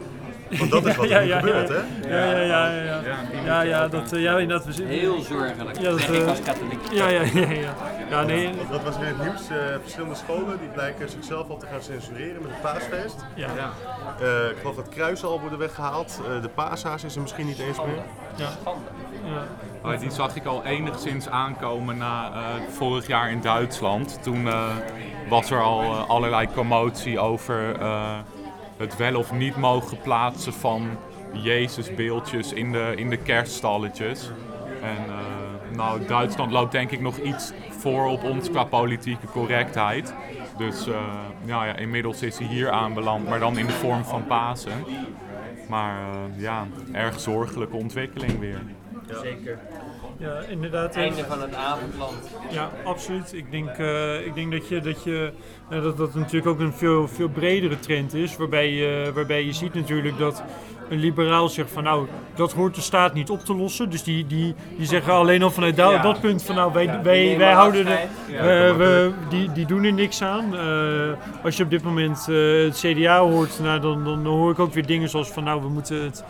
Want dat is wat er nu gebeurt, hè? Ja, ja, ja, ja, ja. Ja, ja, dat, eh, ja, inderdaad. We Heel zorgelijk. Ja, dat, ik eh, als katholiek. Ja, ja, ja, ja. Ja, nee. Wat was weer het nieuws? Eh, verschillende scholen die blijken zichzelf al te gaan censureren met het paasfeest. Ja, ja. Eh, ik geloof dat kruisen al worden weggehaald. Eh, de paashaas is er misschien niet eens meer. ja. Oh, die zag ik al enigszins aankomen na eh, vorig jaar in Duitsland. Toen eh, was er al eh, allerlei commotie over eh, het wel of niet mogen plaatsen van Jezusbeeldjes in de, in de kerststalletjes. En eh, nou, Duitsland loopt denk ik nog iets voor op ons qua politieke correctheid. Dus ja, ja, inmiddels is hij hier aanbeland, maar dan in de vorm van Pasen. Maar eh, ja, erg zorgelijke ontwikkeling weer. Zeker. Ja inderdaad. Einde van het avondland. Ja, absoluut. Ik denk, eh, ik denk dat, je, dat, je, eh, dat dat natuurlijk ook een veel, veel bredere trend is. Waarbij je, waarbij je ziet natuurlijk dat een liberaal zegt van nou, dat hoort de staat niet op te lossen. Dus die, die, die zeggen alleen al vanuit da- Ja. dat punt van nou, wij, wij, wij houden de, eh, we, die, die doen er niks aan. Eh, als je op dit moment eh, het CDA hoort, nou, dan, dan hoor ik ook weer dingen zoals van nou, we moeten het,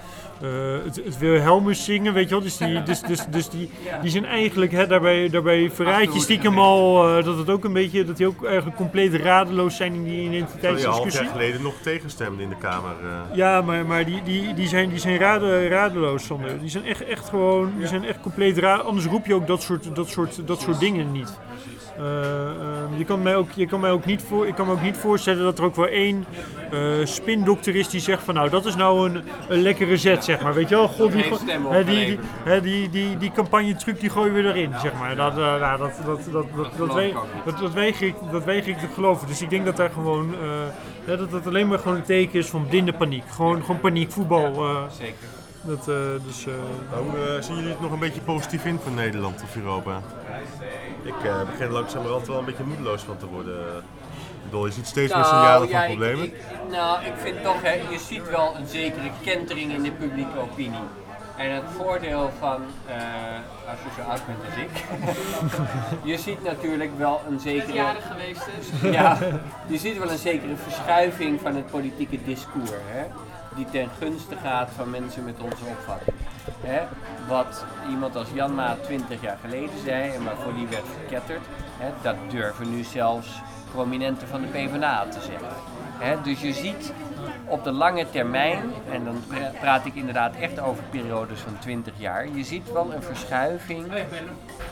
het, het Wilhelmus zingen, weet je wel. Dus die, dus, dus, dus die, die zijn eigenlijk, hè, daarbij, daarbij verraad je stiekem al eh, dat het ook een beetje, dat die ook eigenlijk compleet radeloos zijn in die Terwijl je een half identiteitsdiscussie. jaar geleden nog tegenstemde in de Kamer. eh. Ja, maar, maar die, die, die zijn, die zijn rade, radeloos, Sander. Die zijn echt, echt gewoon, die zijn echt compleet raar. Anders roep je ook dat soort, dat soort, dat soort dingen niet. Eh, eh, je, kan mij ook, je kan mij ook niet voor, ik kan me ook niet voorstellen dat er ook wel één eh, spindokter is die zegt van nou dat is nou een, een lekkere zet zeg maar. Weet je wel? God, die, hè, die, die, die, die, die campagnetruc die gooien we erin zeg maar. Dat, eh, nou, dat, dat, dat, dat, dat, weeg- dat, dat weeg ik dat weeg ik te geloven. Dus ik denk dat daar gewoon dat dat alleen maar gewoon een teken is van blinde paniek. Gewoon, gewoon paniek voetbal Zeker. Dat, eh, dus, eh, Hoe eh, zien jullie het nog een beetje positief in voor Nederland of Europa? Ik eh, begin langzamerhand wel een beetje moedeloos van te worden. Ik bedoel, je ziet steeds meer signalen van Nou, ja, ik- problemen. ik- nou, ik vind toch, hè, je ziet wel een zekere kentering in de publieke opinie. En het voordeel van, eh, als je zo oud bent als ik, je ziet natuurlijk wel een zekere... jarig geweest is. Ja, je ziet wel een zekere verschuiving van het politieke discours. Hè? Die ten gunste gaat van mensen met onze opvatting. Hè? Wat iemand als Jan Maat 20 jaar geleden zei en waarvoor die werd verketterd, hè? dat durven nu zelfs prominenten van de PvdA te zeggen. Hè? Dus je ziet op de lange termijn, en dan pra- praat ik inderdaad echt over periodes van 20 jaar, je ziet wel een verschuiving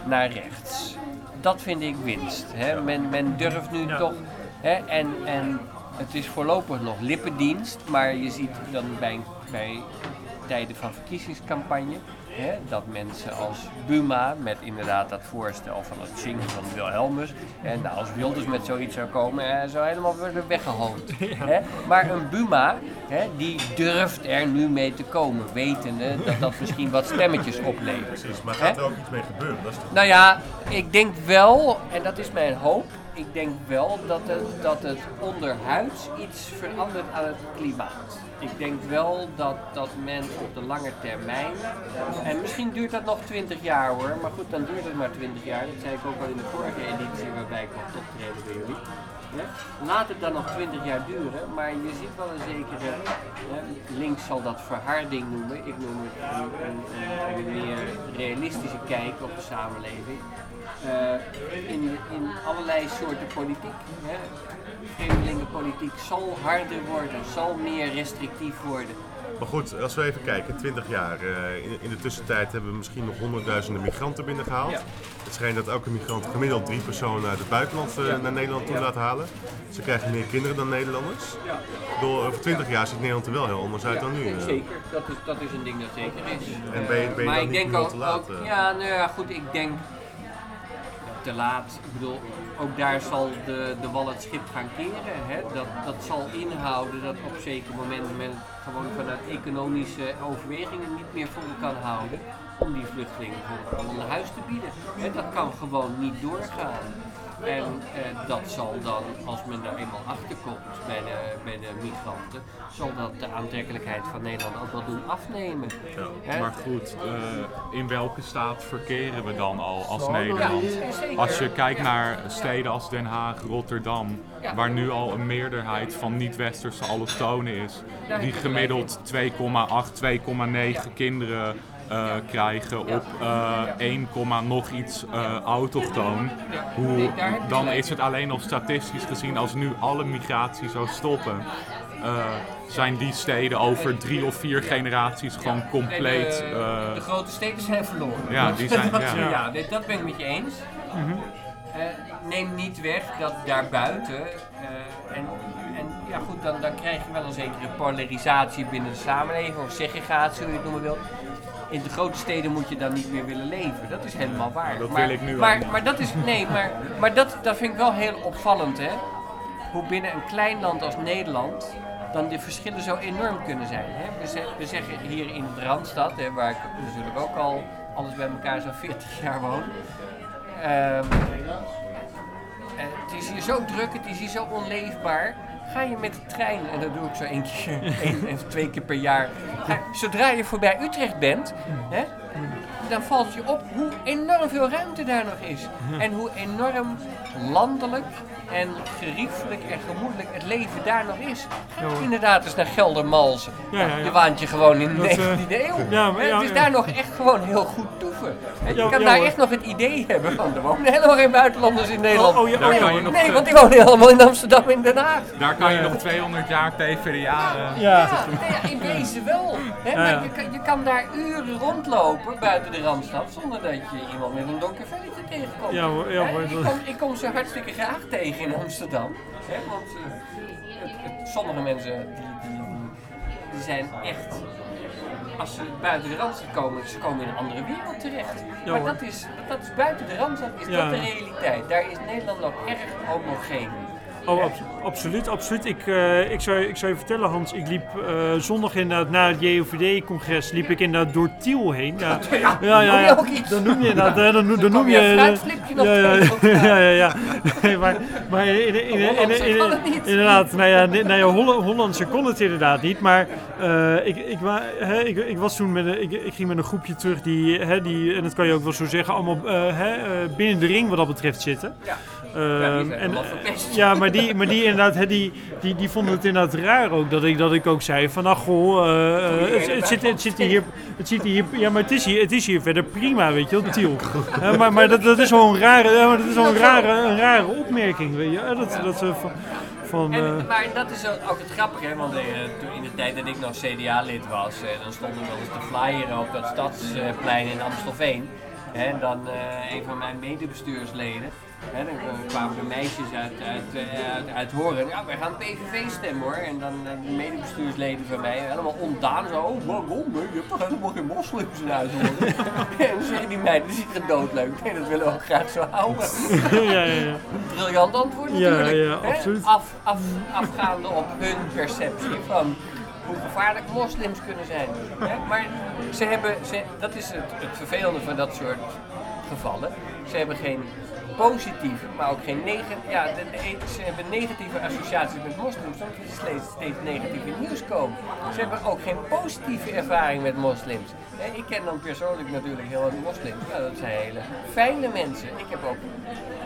naar rechts. Dat vind ik winst. Hè? Men, men durft nu toch. Hè? En, en het is voorlopig nog lippendienst, maar je ziet dan bij, bij tijden van verkiezingscampagne. Hè, dat mensen als Buma met inderdaad dat voorstel van het zingen van Wilhelmus. En nou, als Wilders met zoiets zou komen, hij zou helemaal worden weggehoond. Hè? Maar een Buma, hè, die durft er nu mee te komen, wetende dat dat misschien wat stemmetjes oplevert. Precies, maar Hè? gaat er ook iets mee gebeuren? Dat is toch... Nou ja, ik denk wel, en dat is mijn hoop, ik denk wel dat het, dat het onderhuids iets verandert aan het klimaat. Ik denk wel dat, dat men op de lange termijn, en misschien duurt dat nog 20 jaar hoor, maar goed, dan duurt het maar 20 jaar. Dat zei ik ook al in de vorige editie waarbij ik mocht optreden bij jullie. Laat het dan nog 20 jaar duren, maar je ziet wel een zekere, links zal dat verharding noemen, ik noem het een, een, een meer realistische kijk op de samenleving. Eh, in, in allerlei soorten politiek. Hè. Vreemdelingenpolitiek zal harder worden, zal meer restrictief worden. Maar goed, als we even kijken, 20 jaar. eh, in, in de tussentijd hebben we misschien nog honderdduizenden migranten binnengehaald. Ja. Het schijnt dat elke migrant gemiddeld drie personen uit het buitenland eh, naar Nederland toe laat halen. Ze krijgen meer kinderen dan Nederlanders. Ja. Door, over 20 jaar ziet Nederland er wel heel anders uit dan nu. Zeker, dat is, dat is een ding dat zeker is. En ben je- ben je maar dan ik niet denk al te laat, ook- ja, nou ja, goed, ik denk te laat. Ik bedoel, ook daar zal de, de wal het schip gaan keren. Hè? Dat, dat zal inhouden dat op zeker moment men gewoon vanuit economische overwegingen niet meer vol kan houden om die vluchtelingen allemaal een huis te bieden. Hè? Dat kan gewoon niet doorgaan. En eh, dat zal dan, als men daar eenmaal achter komt bij de, bij de migranten, zal dat de aantrekkelijkheid van Nederland ook wel doen afnemen. Hè? Maar goed, eh, in welke staat verkeren we dan al als Nederland? Ja. Als je kijkt naar steden als Den Haag, Rotterdam, Ja. waar nu al een meerderheid van niet-westerse allochtonen is, die gemiddeld 2,8, 2,9 kinderen eh, krijgen op eh 1, nog iets eh, autochtoon. Hoe, dan is het alleen nog statistisch gezien, als nu alle migratie zou stoppen, eh, zijn die steden over drie of vier generaties gewoon compleet. Nee, de, eh, de grote steden zijn verloren. Ja, die zijn- dat, ja. ja. nee, dat ben ik met je eens. Eh, neem niet weg dat daarbuiten, eh, en, en ja goed, dan, dan krijg je wel een zekere polarisatie binnen de samenleving, of segregatie, hoe je het noemen wil. In de grote steden moet je dan niet meer willen leven. Dat is helemaal waar. Dat maar, wil ik nu maar, dat is, nee, maar, maar dat, dat vind ik wel heel opvallend, hè. Hoe binnen een klein land als Nederland dan de verschillen zo enorm kunnen zijn. Hè? We, ze- we zeggen hier in de Randstad, hè, waar ik natuurlijk ook al alles bij elkaar zo'n 40 jaar woon. Ehm, eh, het is hier zo druk, het is hier zo onleefbaar. Ga je met de trein, en dat doe ik zo één keer, of twee keer per jaar. Zodra je voorbij Utrecht bent, hè, dan valt je op hoe enorm veel ruimte daar nog is. En hoe enorm landelijk en geriefelijk en gemoedelijk het leven daar nog is. Ga inderdaad eens naar Geldermalsen. Ja, ja, ja. Je waant je gewoon in de Dat, 19e eh, eeuw. ja, maar Hè, ja, het is ja. daar nog echt gewoon heel goed toeven. Je Ja, kan ja, daar echt nog het idee hebben van, er wonen helemaal geen buitenlanders in Nederland. Oh, oh, ja, Daar oh, kan ja. je nog, Nee, want die wonen allemaal in Amsterdam en Den Haag. Daar kan je nog 200 jaar PvdA. Ja. Ja, ja, in deze wel. Hè? maar je kan daar uren rondlopen buiten de Randstad zonder dat je iemand met een donker velletje tegenkomt. Ja, hoor, ja, Hè, hoor, ik, kom, ik kom ze hartstikke graag tegen in Amsterdam. Hè? Want eh, het- het- sommige mensen die, die, die zijn echt, als ze buiten de Randstad komen, ze komen in een andere wereld terecht. Ja, maar dat is, dat is buiten de Randstad, is Ja. dat de realiteit. Daar is Nederland nog erg homogeen. Oh, abs- absoluut, absoluut. Ik, eh, ik, zou, ik zou je vertellen, Hans, ik liep eh, zondag inderdaad na het JOVD-congres, liep ik inderdaad door Tiel heen. Ja, ja, ja, noem je ook iets. Dan noem je inderdaad, eh, dan, noem- dan Dan noem kom je... eh, ja, ja, ja, ja, ja. Nee, maar, maar in, in, in, inderdaad, nou ja, nou ja Holl- Hollandse kon het inderdaad niet, maar eh, ik, ik, hè, ik, ik was toen met een, ik, ik ging met een groepje terug die, hè, die, en dat kan je ook wel zo zeggen, allemaal eh, hè, eh, binnen de ring wat dat betreft zitten. Ja. Ehm, Ja, die zijn en, verpest. ja, maar die, maar die inderdaad, hè, die, die, die vonden het inderdaad raar ook dat ik, dat ik ook zei van, ach goh, eh, eh, het, het, zit, het zit hier, het zit hier, ja, maar het is hier, het is hier verder prima, weet je wel, Tiel. Maar maar dat, dat is wel een rare, maar dat is wel een rare, een rare opmerking, weet je. Dat, dat, eh, van, van, En, eh, maar dat is ook het grappige, hè, want eh, toen in de tijd dat ik nog CDA-lid was, eh, dan stonden we wel eens te flyeren op dat stadsplein in Amstelveen. En dan eh, een van mijn medebestuursleden, hè, dan eh, kwamen de meisjes uit, uit, eh, uit, uit Horen. Ja, wij gaan PVV stemmen hoor. En dan eh, de medebestuursleden van mij, helemaal ondaan, zo, oh waarom? Je hebt toch helemaal geen moslims in huis horen. en dan zeggen die meiden, dat is iedereen doodleuk. Nee, dat willen we ook graag zo houden. ja, ja, ja. Briljant antwoord Ja, natuurlijk. ja, hè? absoluut. Af, af, afgaande op hun perceptie van hoe gevaarlijk moslims kunnen zijn. Hè? Maar ze hebben, ze, dat is het, het vervelende van dat soort gevallen. Ze hebben geen positieve, maar ook geen negatieve. Ja, de, ze hebben negatieve associaties met moslims, omdat er steeds, steeds negatieve nieuws komen. Ze hebben ook geen positieve ervaring met moslims. Ik ken dan persoonlijk natuurlijk heel wat moslims. Dat zijn hele fijne mensen. Ik heb ook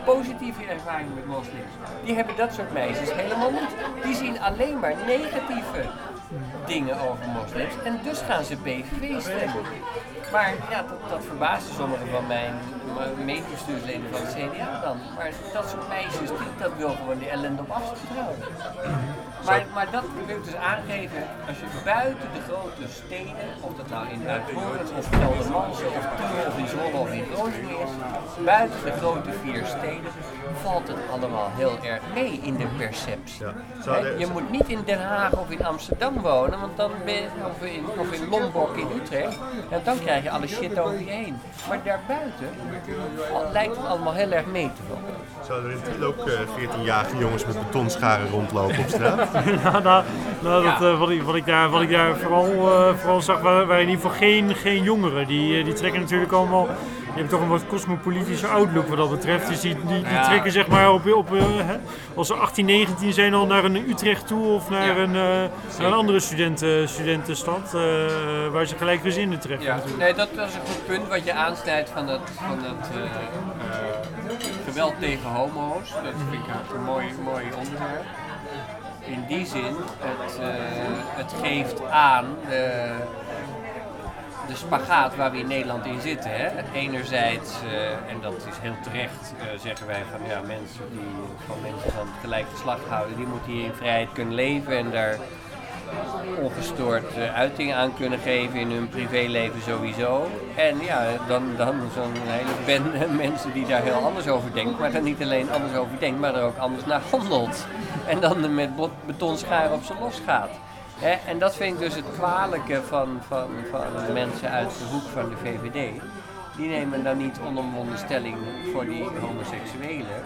positieve ervaring met moslims. Die hebben dat soort meisjes helemaal niet. Die zien alleen maar negatieve dingen over moslims en dus gaan ze PVV stemmen. Maar ja, dat, dat verbaasde sommigen van mijn medebestuursleden van het CDA dan. Maar dat soort meisjes, die, dat wil gewoon die ellende op afstand houden. Maar, maar dat wil ik dus aangeven, als je buiten de grote steden, of dat nou in Uithoorn of Geldermalsen of Tiel of in Zwolle of in Groningen is, buiten de grote vier steden valt het allemaal heel erg mee in de perceptie. Ja. Je moet niet in Den Haag of in Amsterdam wonen, want dan ben je, of, in, of in Lombok in Utrecht, en dan krijg je alle shit over je heen. Maar daarbuiten al- lijkt het allemaal heel erg mee te vallen. Zouden er in Tiel ook eh, 14-jarige jongens met betonscharen rondlopen op straat? nou, nou, nou, dat, eh, wat, ik, wat, ik daar, wat ik daar vooral, eh, vooral zag, waren, in ieder geval geen, geen jongeren. Die, die trekken natuurlijk allemaal je hebt toch een wat cosmopolitische outlook wat dat betreft. Dus die, die, trekken zeg maar op, op eh, hè, als ze 18, 19 zijn al naar een Utrecht toe of naar, een, eh, naar een andere studenten, studentenstad eh, waar ze gelijkgezinden treffen. Ja, natuurlijk. nee, dat was een goed punt wat je aansnijdt van dat, van dat geweld tegen homo's. Dat vind ik een mooi, mooi onderwerp. In die zin, het, het geeft aan de spagaat waar we in Nederland in zitten. Hè. Enerzijds, eh, en dat is heel terecht, eh, zeggen wij van ja, mensen die van mensen van gelijk geslacht houden, die moeten hier in vrijheid kunnen leven en daar ongestoord eh, uiting aan kunnen geven in hun privéleven sowieso. En ja, dan, dan zo'n hele bende mensen die daar heel anders over denkt, maar dan niet alleen anders over denkt, maar er ook anders naar handelt. En dan met betonschaar op ze losgaat. En dat vind ik dus het kwalijke van, van, van mensen uit de hoek van de VVD. Die nemen dan niet onomwonden stelling voor die homoseksuelen.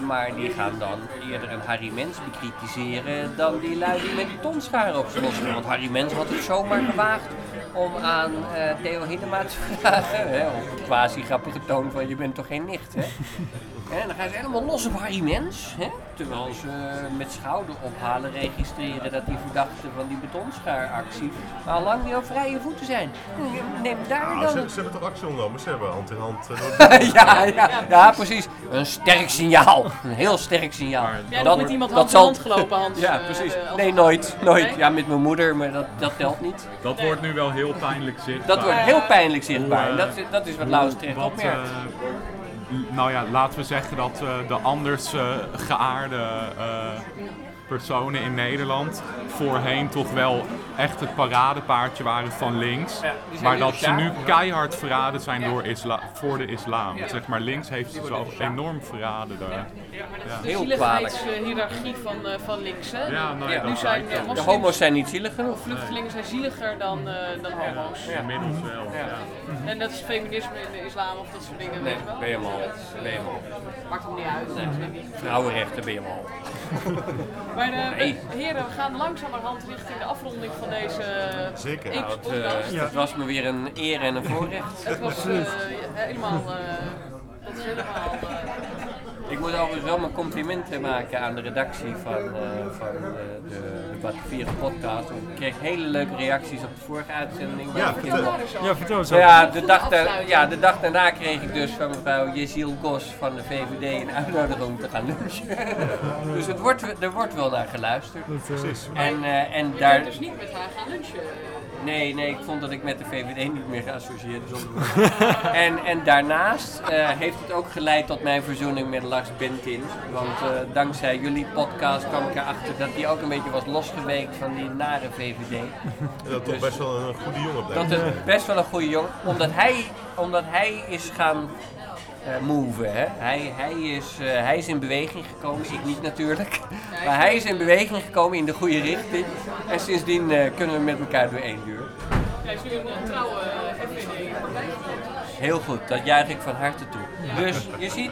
Maar die gaan dan eerder een Harry Mens bekritiseren dan die lui die met tonschaar op z'n lossen. Want Harry Mens had het zomaar gewaagd om aan eh, Theo Hiddema te vragen, hè, op een quasi grappige toon van je bent toch geen nicht, hè? En dan gaan ze helemaal los op Harry Mens, hè? terwijl ze eh, met schouder ophalen registreren dat die verdachten van die betonschaaractie al lang niet op vrije voeten zijn. Neem daar Nou, dan ze, ze hebben toch actie ondernomen? Ze hebben hand in hand. eh, ja, ja, ja, precies. Een sterk signaal. Een heel sterk signaal. Jij nog met iemand hand in hand gelopen, Hans? Ja, eh, precies. Nee, nooit. Nooit. Nee? Ja, met mijn moeder, maar dat, dat telt niet. Dat wordt nu wel heel pijnlijk zichtbaar. Dat wordt heel pijnlijk zichtbaar. Hoe, dat, is- dat is wat Laus terecht Wat, opmerkt. eh, nou ja, laten we zeggen dat eh, de anders eh, geaarde eh, personen in Nederland voorheen toch wel echt het paradepaardje waren van links. Ja, maar dat ze nu keihard verraden zijn door isla voor de islam. Zeg maar links heeft ze zo enorm verraden daar. De Heel zieligheidshierarchie van, eh, van links, hè? Ja, nou ja, Ja. nu zijn eh. De homo's zijn niet zielig genoeg. vluchtelingen zijn zieliger dan, eh, dan homo's. Inmiddels wel. Ja. Ja. En dat is feminisme in de islam of dat soort dingen, Nee, weet je wel? ben je. Maakt hem niet uit. Vrouwenrechten ben je hem al. Maar eh, heren, we gaan langzamerhand richting de afronding van deze Zeker. Epic Nou, het, podcast. eh, het was me weer een eer en een voorrecht. Het was eh, helemaal... eh, dat is helemaal... eh, Ik moet overigens wel mijn complimenten maken aan de redactie van, eh, van eh, de, de Batavieren podcast. Ik kreeg hele leuke reacties op de vorige uitzending. Ja, vertel. Ja, vertel eens ja, de dag, daar- ja, de dag daarna kreeg ik dus van mevrouw Jesiel Gos van de VVD een uitnodiging om te gaan lunchen. dus het wordt, er wordt wel naar geluisterd. Precies. En, eh, en Je daar, dus niet met haar gaan lunchen. Nee, nee, ik vond dat ik met de VVD niet meer geassocieerd was. en, en daarnaast eh, heeft het ook geleid tot mijn verzoening met Lars Bentin. Want eh, dankzij jullie podcast kwam ik erachter dat hij ook een beetje was losgeweekt van die nare VVD. Dat toch best wel een goede jongen blijft. Dat is best wel een goede jongen. Omdat hij, omdat hij is gaan eh moven. Hè? Hij, hij, is, eh, hij is in beweging gekomen, ik niet natuurlijk. Maar hij is in beweging gekomen in de goede richting. En sindsdien eh, kunnen we met elkaar door één deur. Hij is nu een trouwe FVD-partij. Heel goed, dat juich ik van harte toe. Dus je ziet,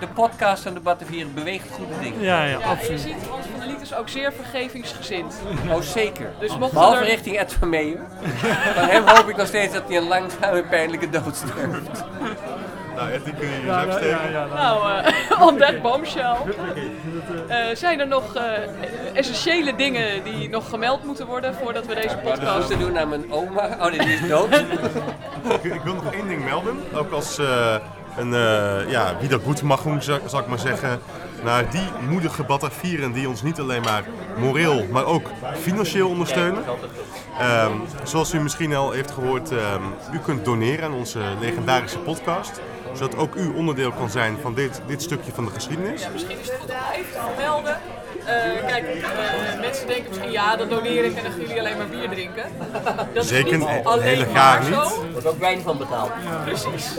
de podcast en de Batavieren beweegt goede dingen. Ja, ja, Ja, en je absoluut. ziet, Hans van der Liet is ook zeer vergevingsgezind. Oh zeker. Dus mocht Behalve er... richting Ed van Meeuwen. Van hem hoop ik nog steeds dat hij een langzame pijnlijke dood sterft. Nou, Ed, die kun je Ja, jezelf ja, steken. ja, ja. Nou, eh on that bombshell. Eh, zijn er nog eh, essentiële dingen die nog gemeld moeten worden voordat we deze podcast te doen aan mijn oma? Oh, nee, die is dood. Ik, ik wil nog één ding melden. Ook als eh, een, eh ja, wie dat goed mag doen, zal, ik maar zeggen. Naar die moedige Batavieren die ons niet alleen maar moreel, maar ook financieel ondersteunen. Ehm, zoals u misschien al heeft gehoord, ehm, u kunt doneren aan onze legendarische podcast. Zodat ook u onderdeel kan zijn van dit, dit stukje van de geschiedenis. Misschien is het goed om even te vermelden. Eh, kijk, eh, mensen denken misschien ja, dan doneer ik en dan gaan jullie alleen maar bier drinken. Dat Zeker is niet niet, alleen hele maar zo. niet. wordt ook wijn van betaald. Precies.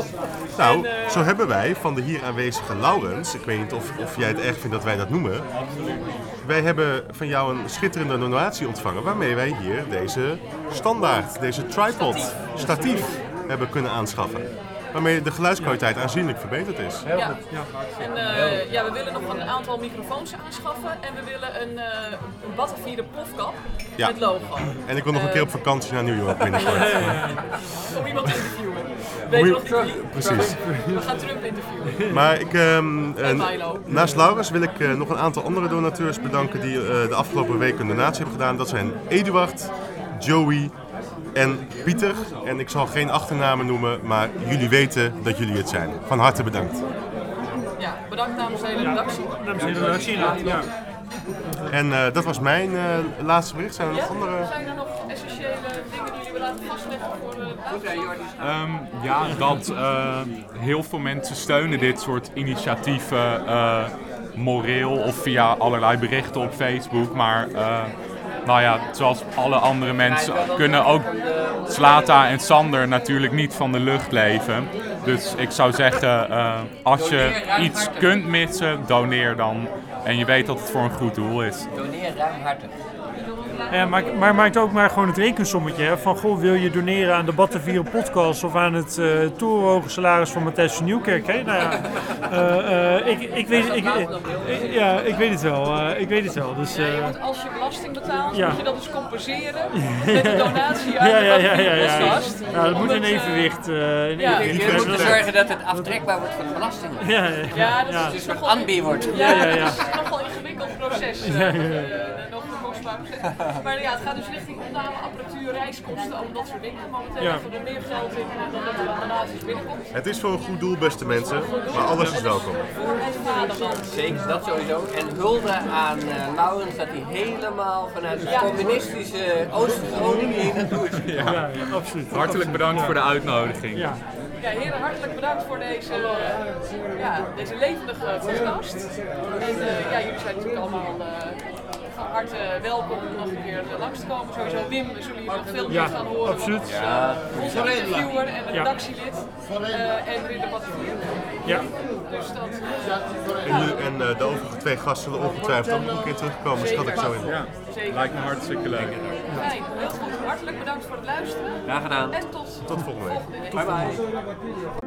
Nou, En, eh, zo hebben wij van de hier aanwezige Laurens, ik weet niet of, of jij het erg vindt dat wij dat noemen. Wij hebben van jou een schitterende donatie ontvangen waarmee wij hier deze standaard, deze tripod, statief hebben kunnen aanschaffen. Waarmee de geluidskwaliteit aanzienlijk verbeterd is. Ja. En eh, ja, we willen nog een aantal microfoons aanschaffen en we willen een, uh, plofkap Ja. met logo. En ik wil nog een keer op vakantie naar New York binnenkort. Om iemand te interviewen. Weet je nog niet wie? Precies. We gaan Trump interviewen. Maar ik, ehm, eh, En naast Laurens wil ik eh, nog een aantal andere donateurs bedanken die eh, de afgelopen week een donatie hebben gedaan. Dat zijn Eduard, Joey en Pieter. En ik zal geen achternamen noemen, maar jullie weten dat jullie het zijn. Van harte bedankt. Ja, bedankt namens de hele redactie. Dames en heren, zie je dat? Ja. En eh, dat was mijn eh, laatste bericht. Zijn er nog andere? Zijn er nog essentiële dingen die jullie willen laten vastleggen voor de? Ehm, ja, dat eh, heel veel mensen steunen dit soort initiatieven eh, moreel of via allerlei berichten op Facebook. Maar eh, nou ja, zoals alle andere mensen kunnen ook Slata en Sander natuurlijk niet van de lucht leven. Dus ik zou zeggen, eh, als je iets kunt missen, doneer dan. En je weet dat het voor een goed doel is. Doneer ruimhartig. Ja, maar, maar maak ook maar gewoon het rekensommetje. Hè, van, goh, wil je doneren aan de Battenvieren podcast of aan het uh, torenhoge salaris van Matthijs van Nieuwkerk? Hè? Nou ja, eh, eh, ik, ik, weet, ik, ik- ja, ik weet het wel. eh, ik weet het wel. Dus, Ja, eh, want als je belasting betaalt, Ja. moet je dat dus compenseren met de donatie aan ja, de ja, ja, ja, ja. podcast. Ja, dat moet in evenwicht. eh, in ja. evenwicht Je moet blijven. zorgen dat het aftrekbaar wordt van de belasting. Ja, ja, Ja, dat Ja. is dus Een nogal anbi wordt. Ja, Ja, ja, ja. dat is een nogal ingewikkeld proces. Ja, ja, ja. nog Maar ja, het gaat dus richting opname, apparatuur, reiskosten, al dat soort dingen. Momenteel Ja. leggen we er meer geld in eh, dan dat er aan donaties binnenkomt. Het is voor een goed doel, beste mensen. Maar alles is welkom. Voor het vaderland. Zeker, dat sowieso. En hulde aan eh Laurens dat hij helemaal vanuit de Ja. communistische Oost-Groningen hier naartoe is. Ja, ja, absoluut. Hartelijk bedankt voor de uitnodiging. Ja. Ja, heren, hartelijk bedankt voor deze, eh, ja, deze levendige podcast. En eh, ja, jullie zijn natuurlijk allemaal eh, harte welkom om nog een keer eh, langs te komen. Sowieso Wim, we zullen jullie nog veel meer Ja, gaan horen. absoluut. eh, onze interviewer en redactielid. eh, en Ridder Battenvier. Ja. Dus dat... En, jullie- en eh, de overige twee gasten zullen ongetwijfeld ook nog een keer terugkomen, schat ik zo in. Ja, Zeker. lijkt me hartstikke leuk. Fijn, heel goed. Hartelijk bedankt voor het luisteren. Graag gedaan. En tot, Tot volgende week. volgende week. Bye bye.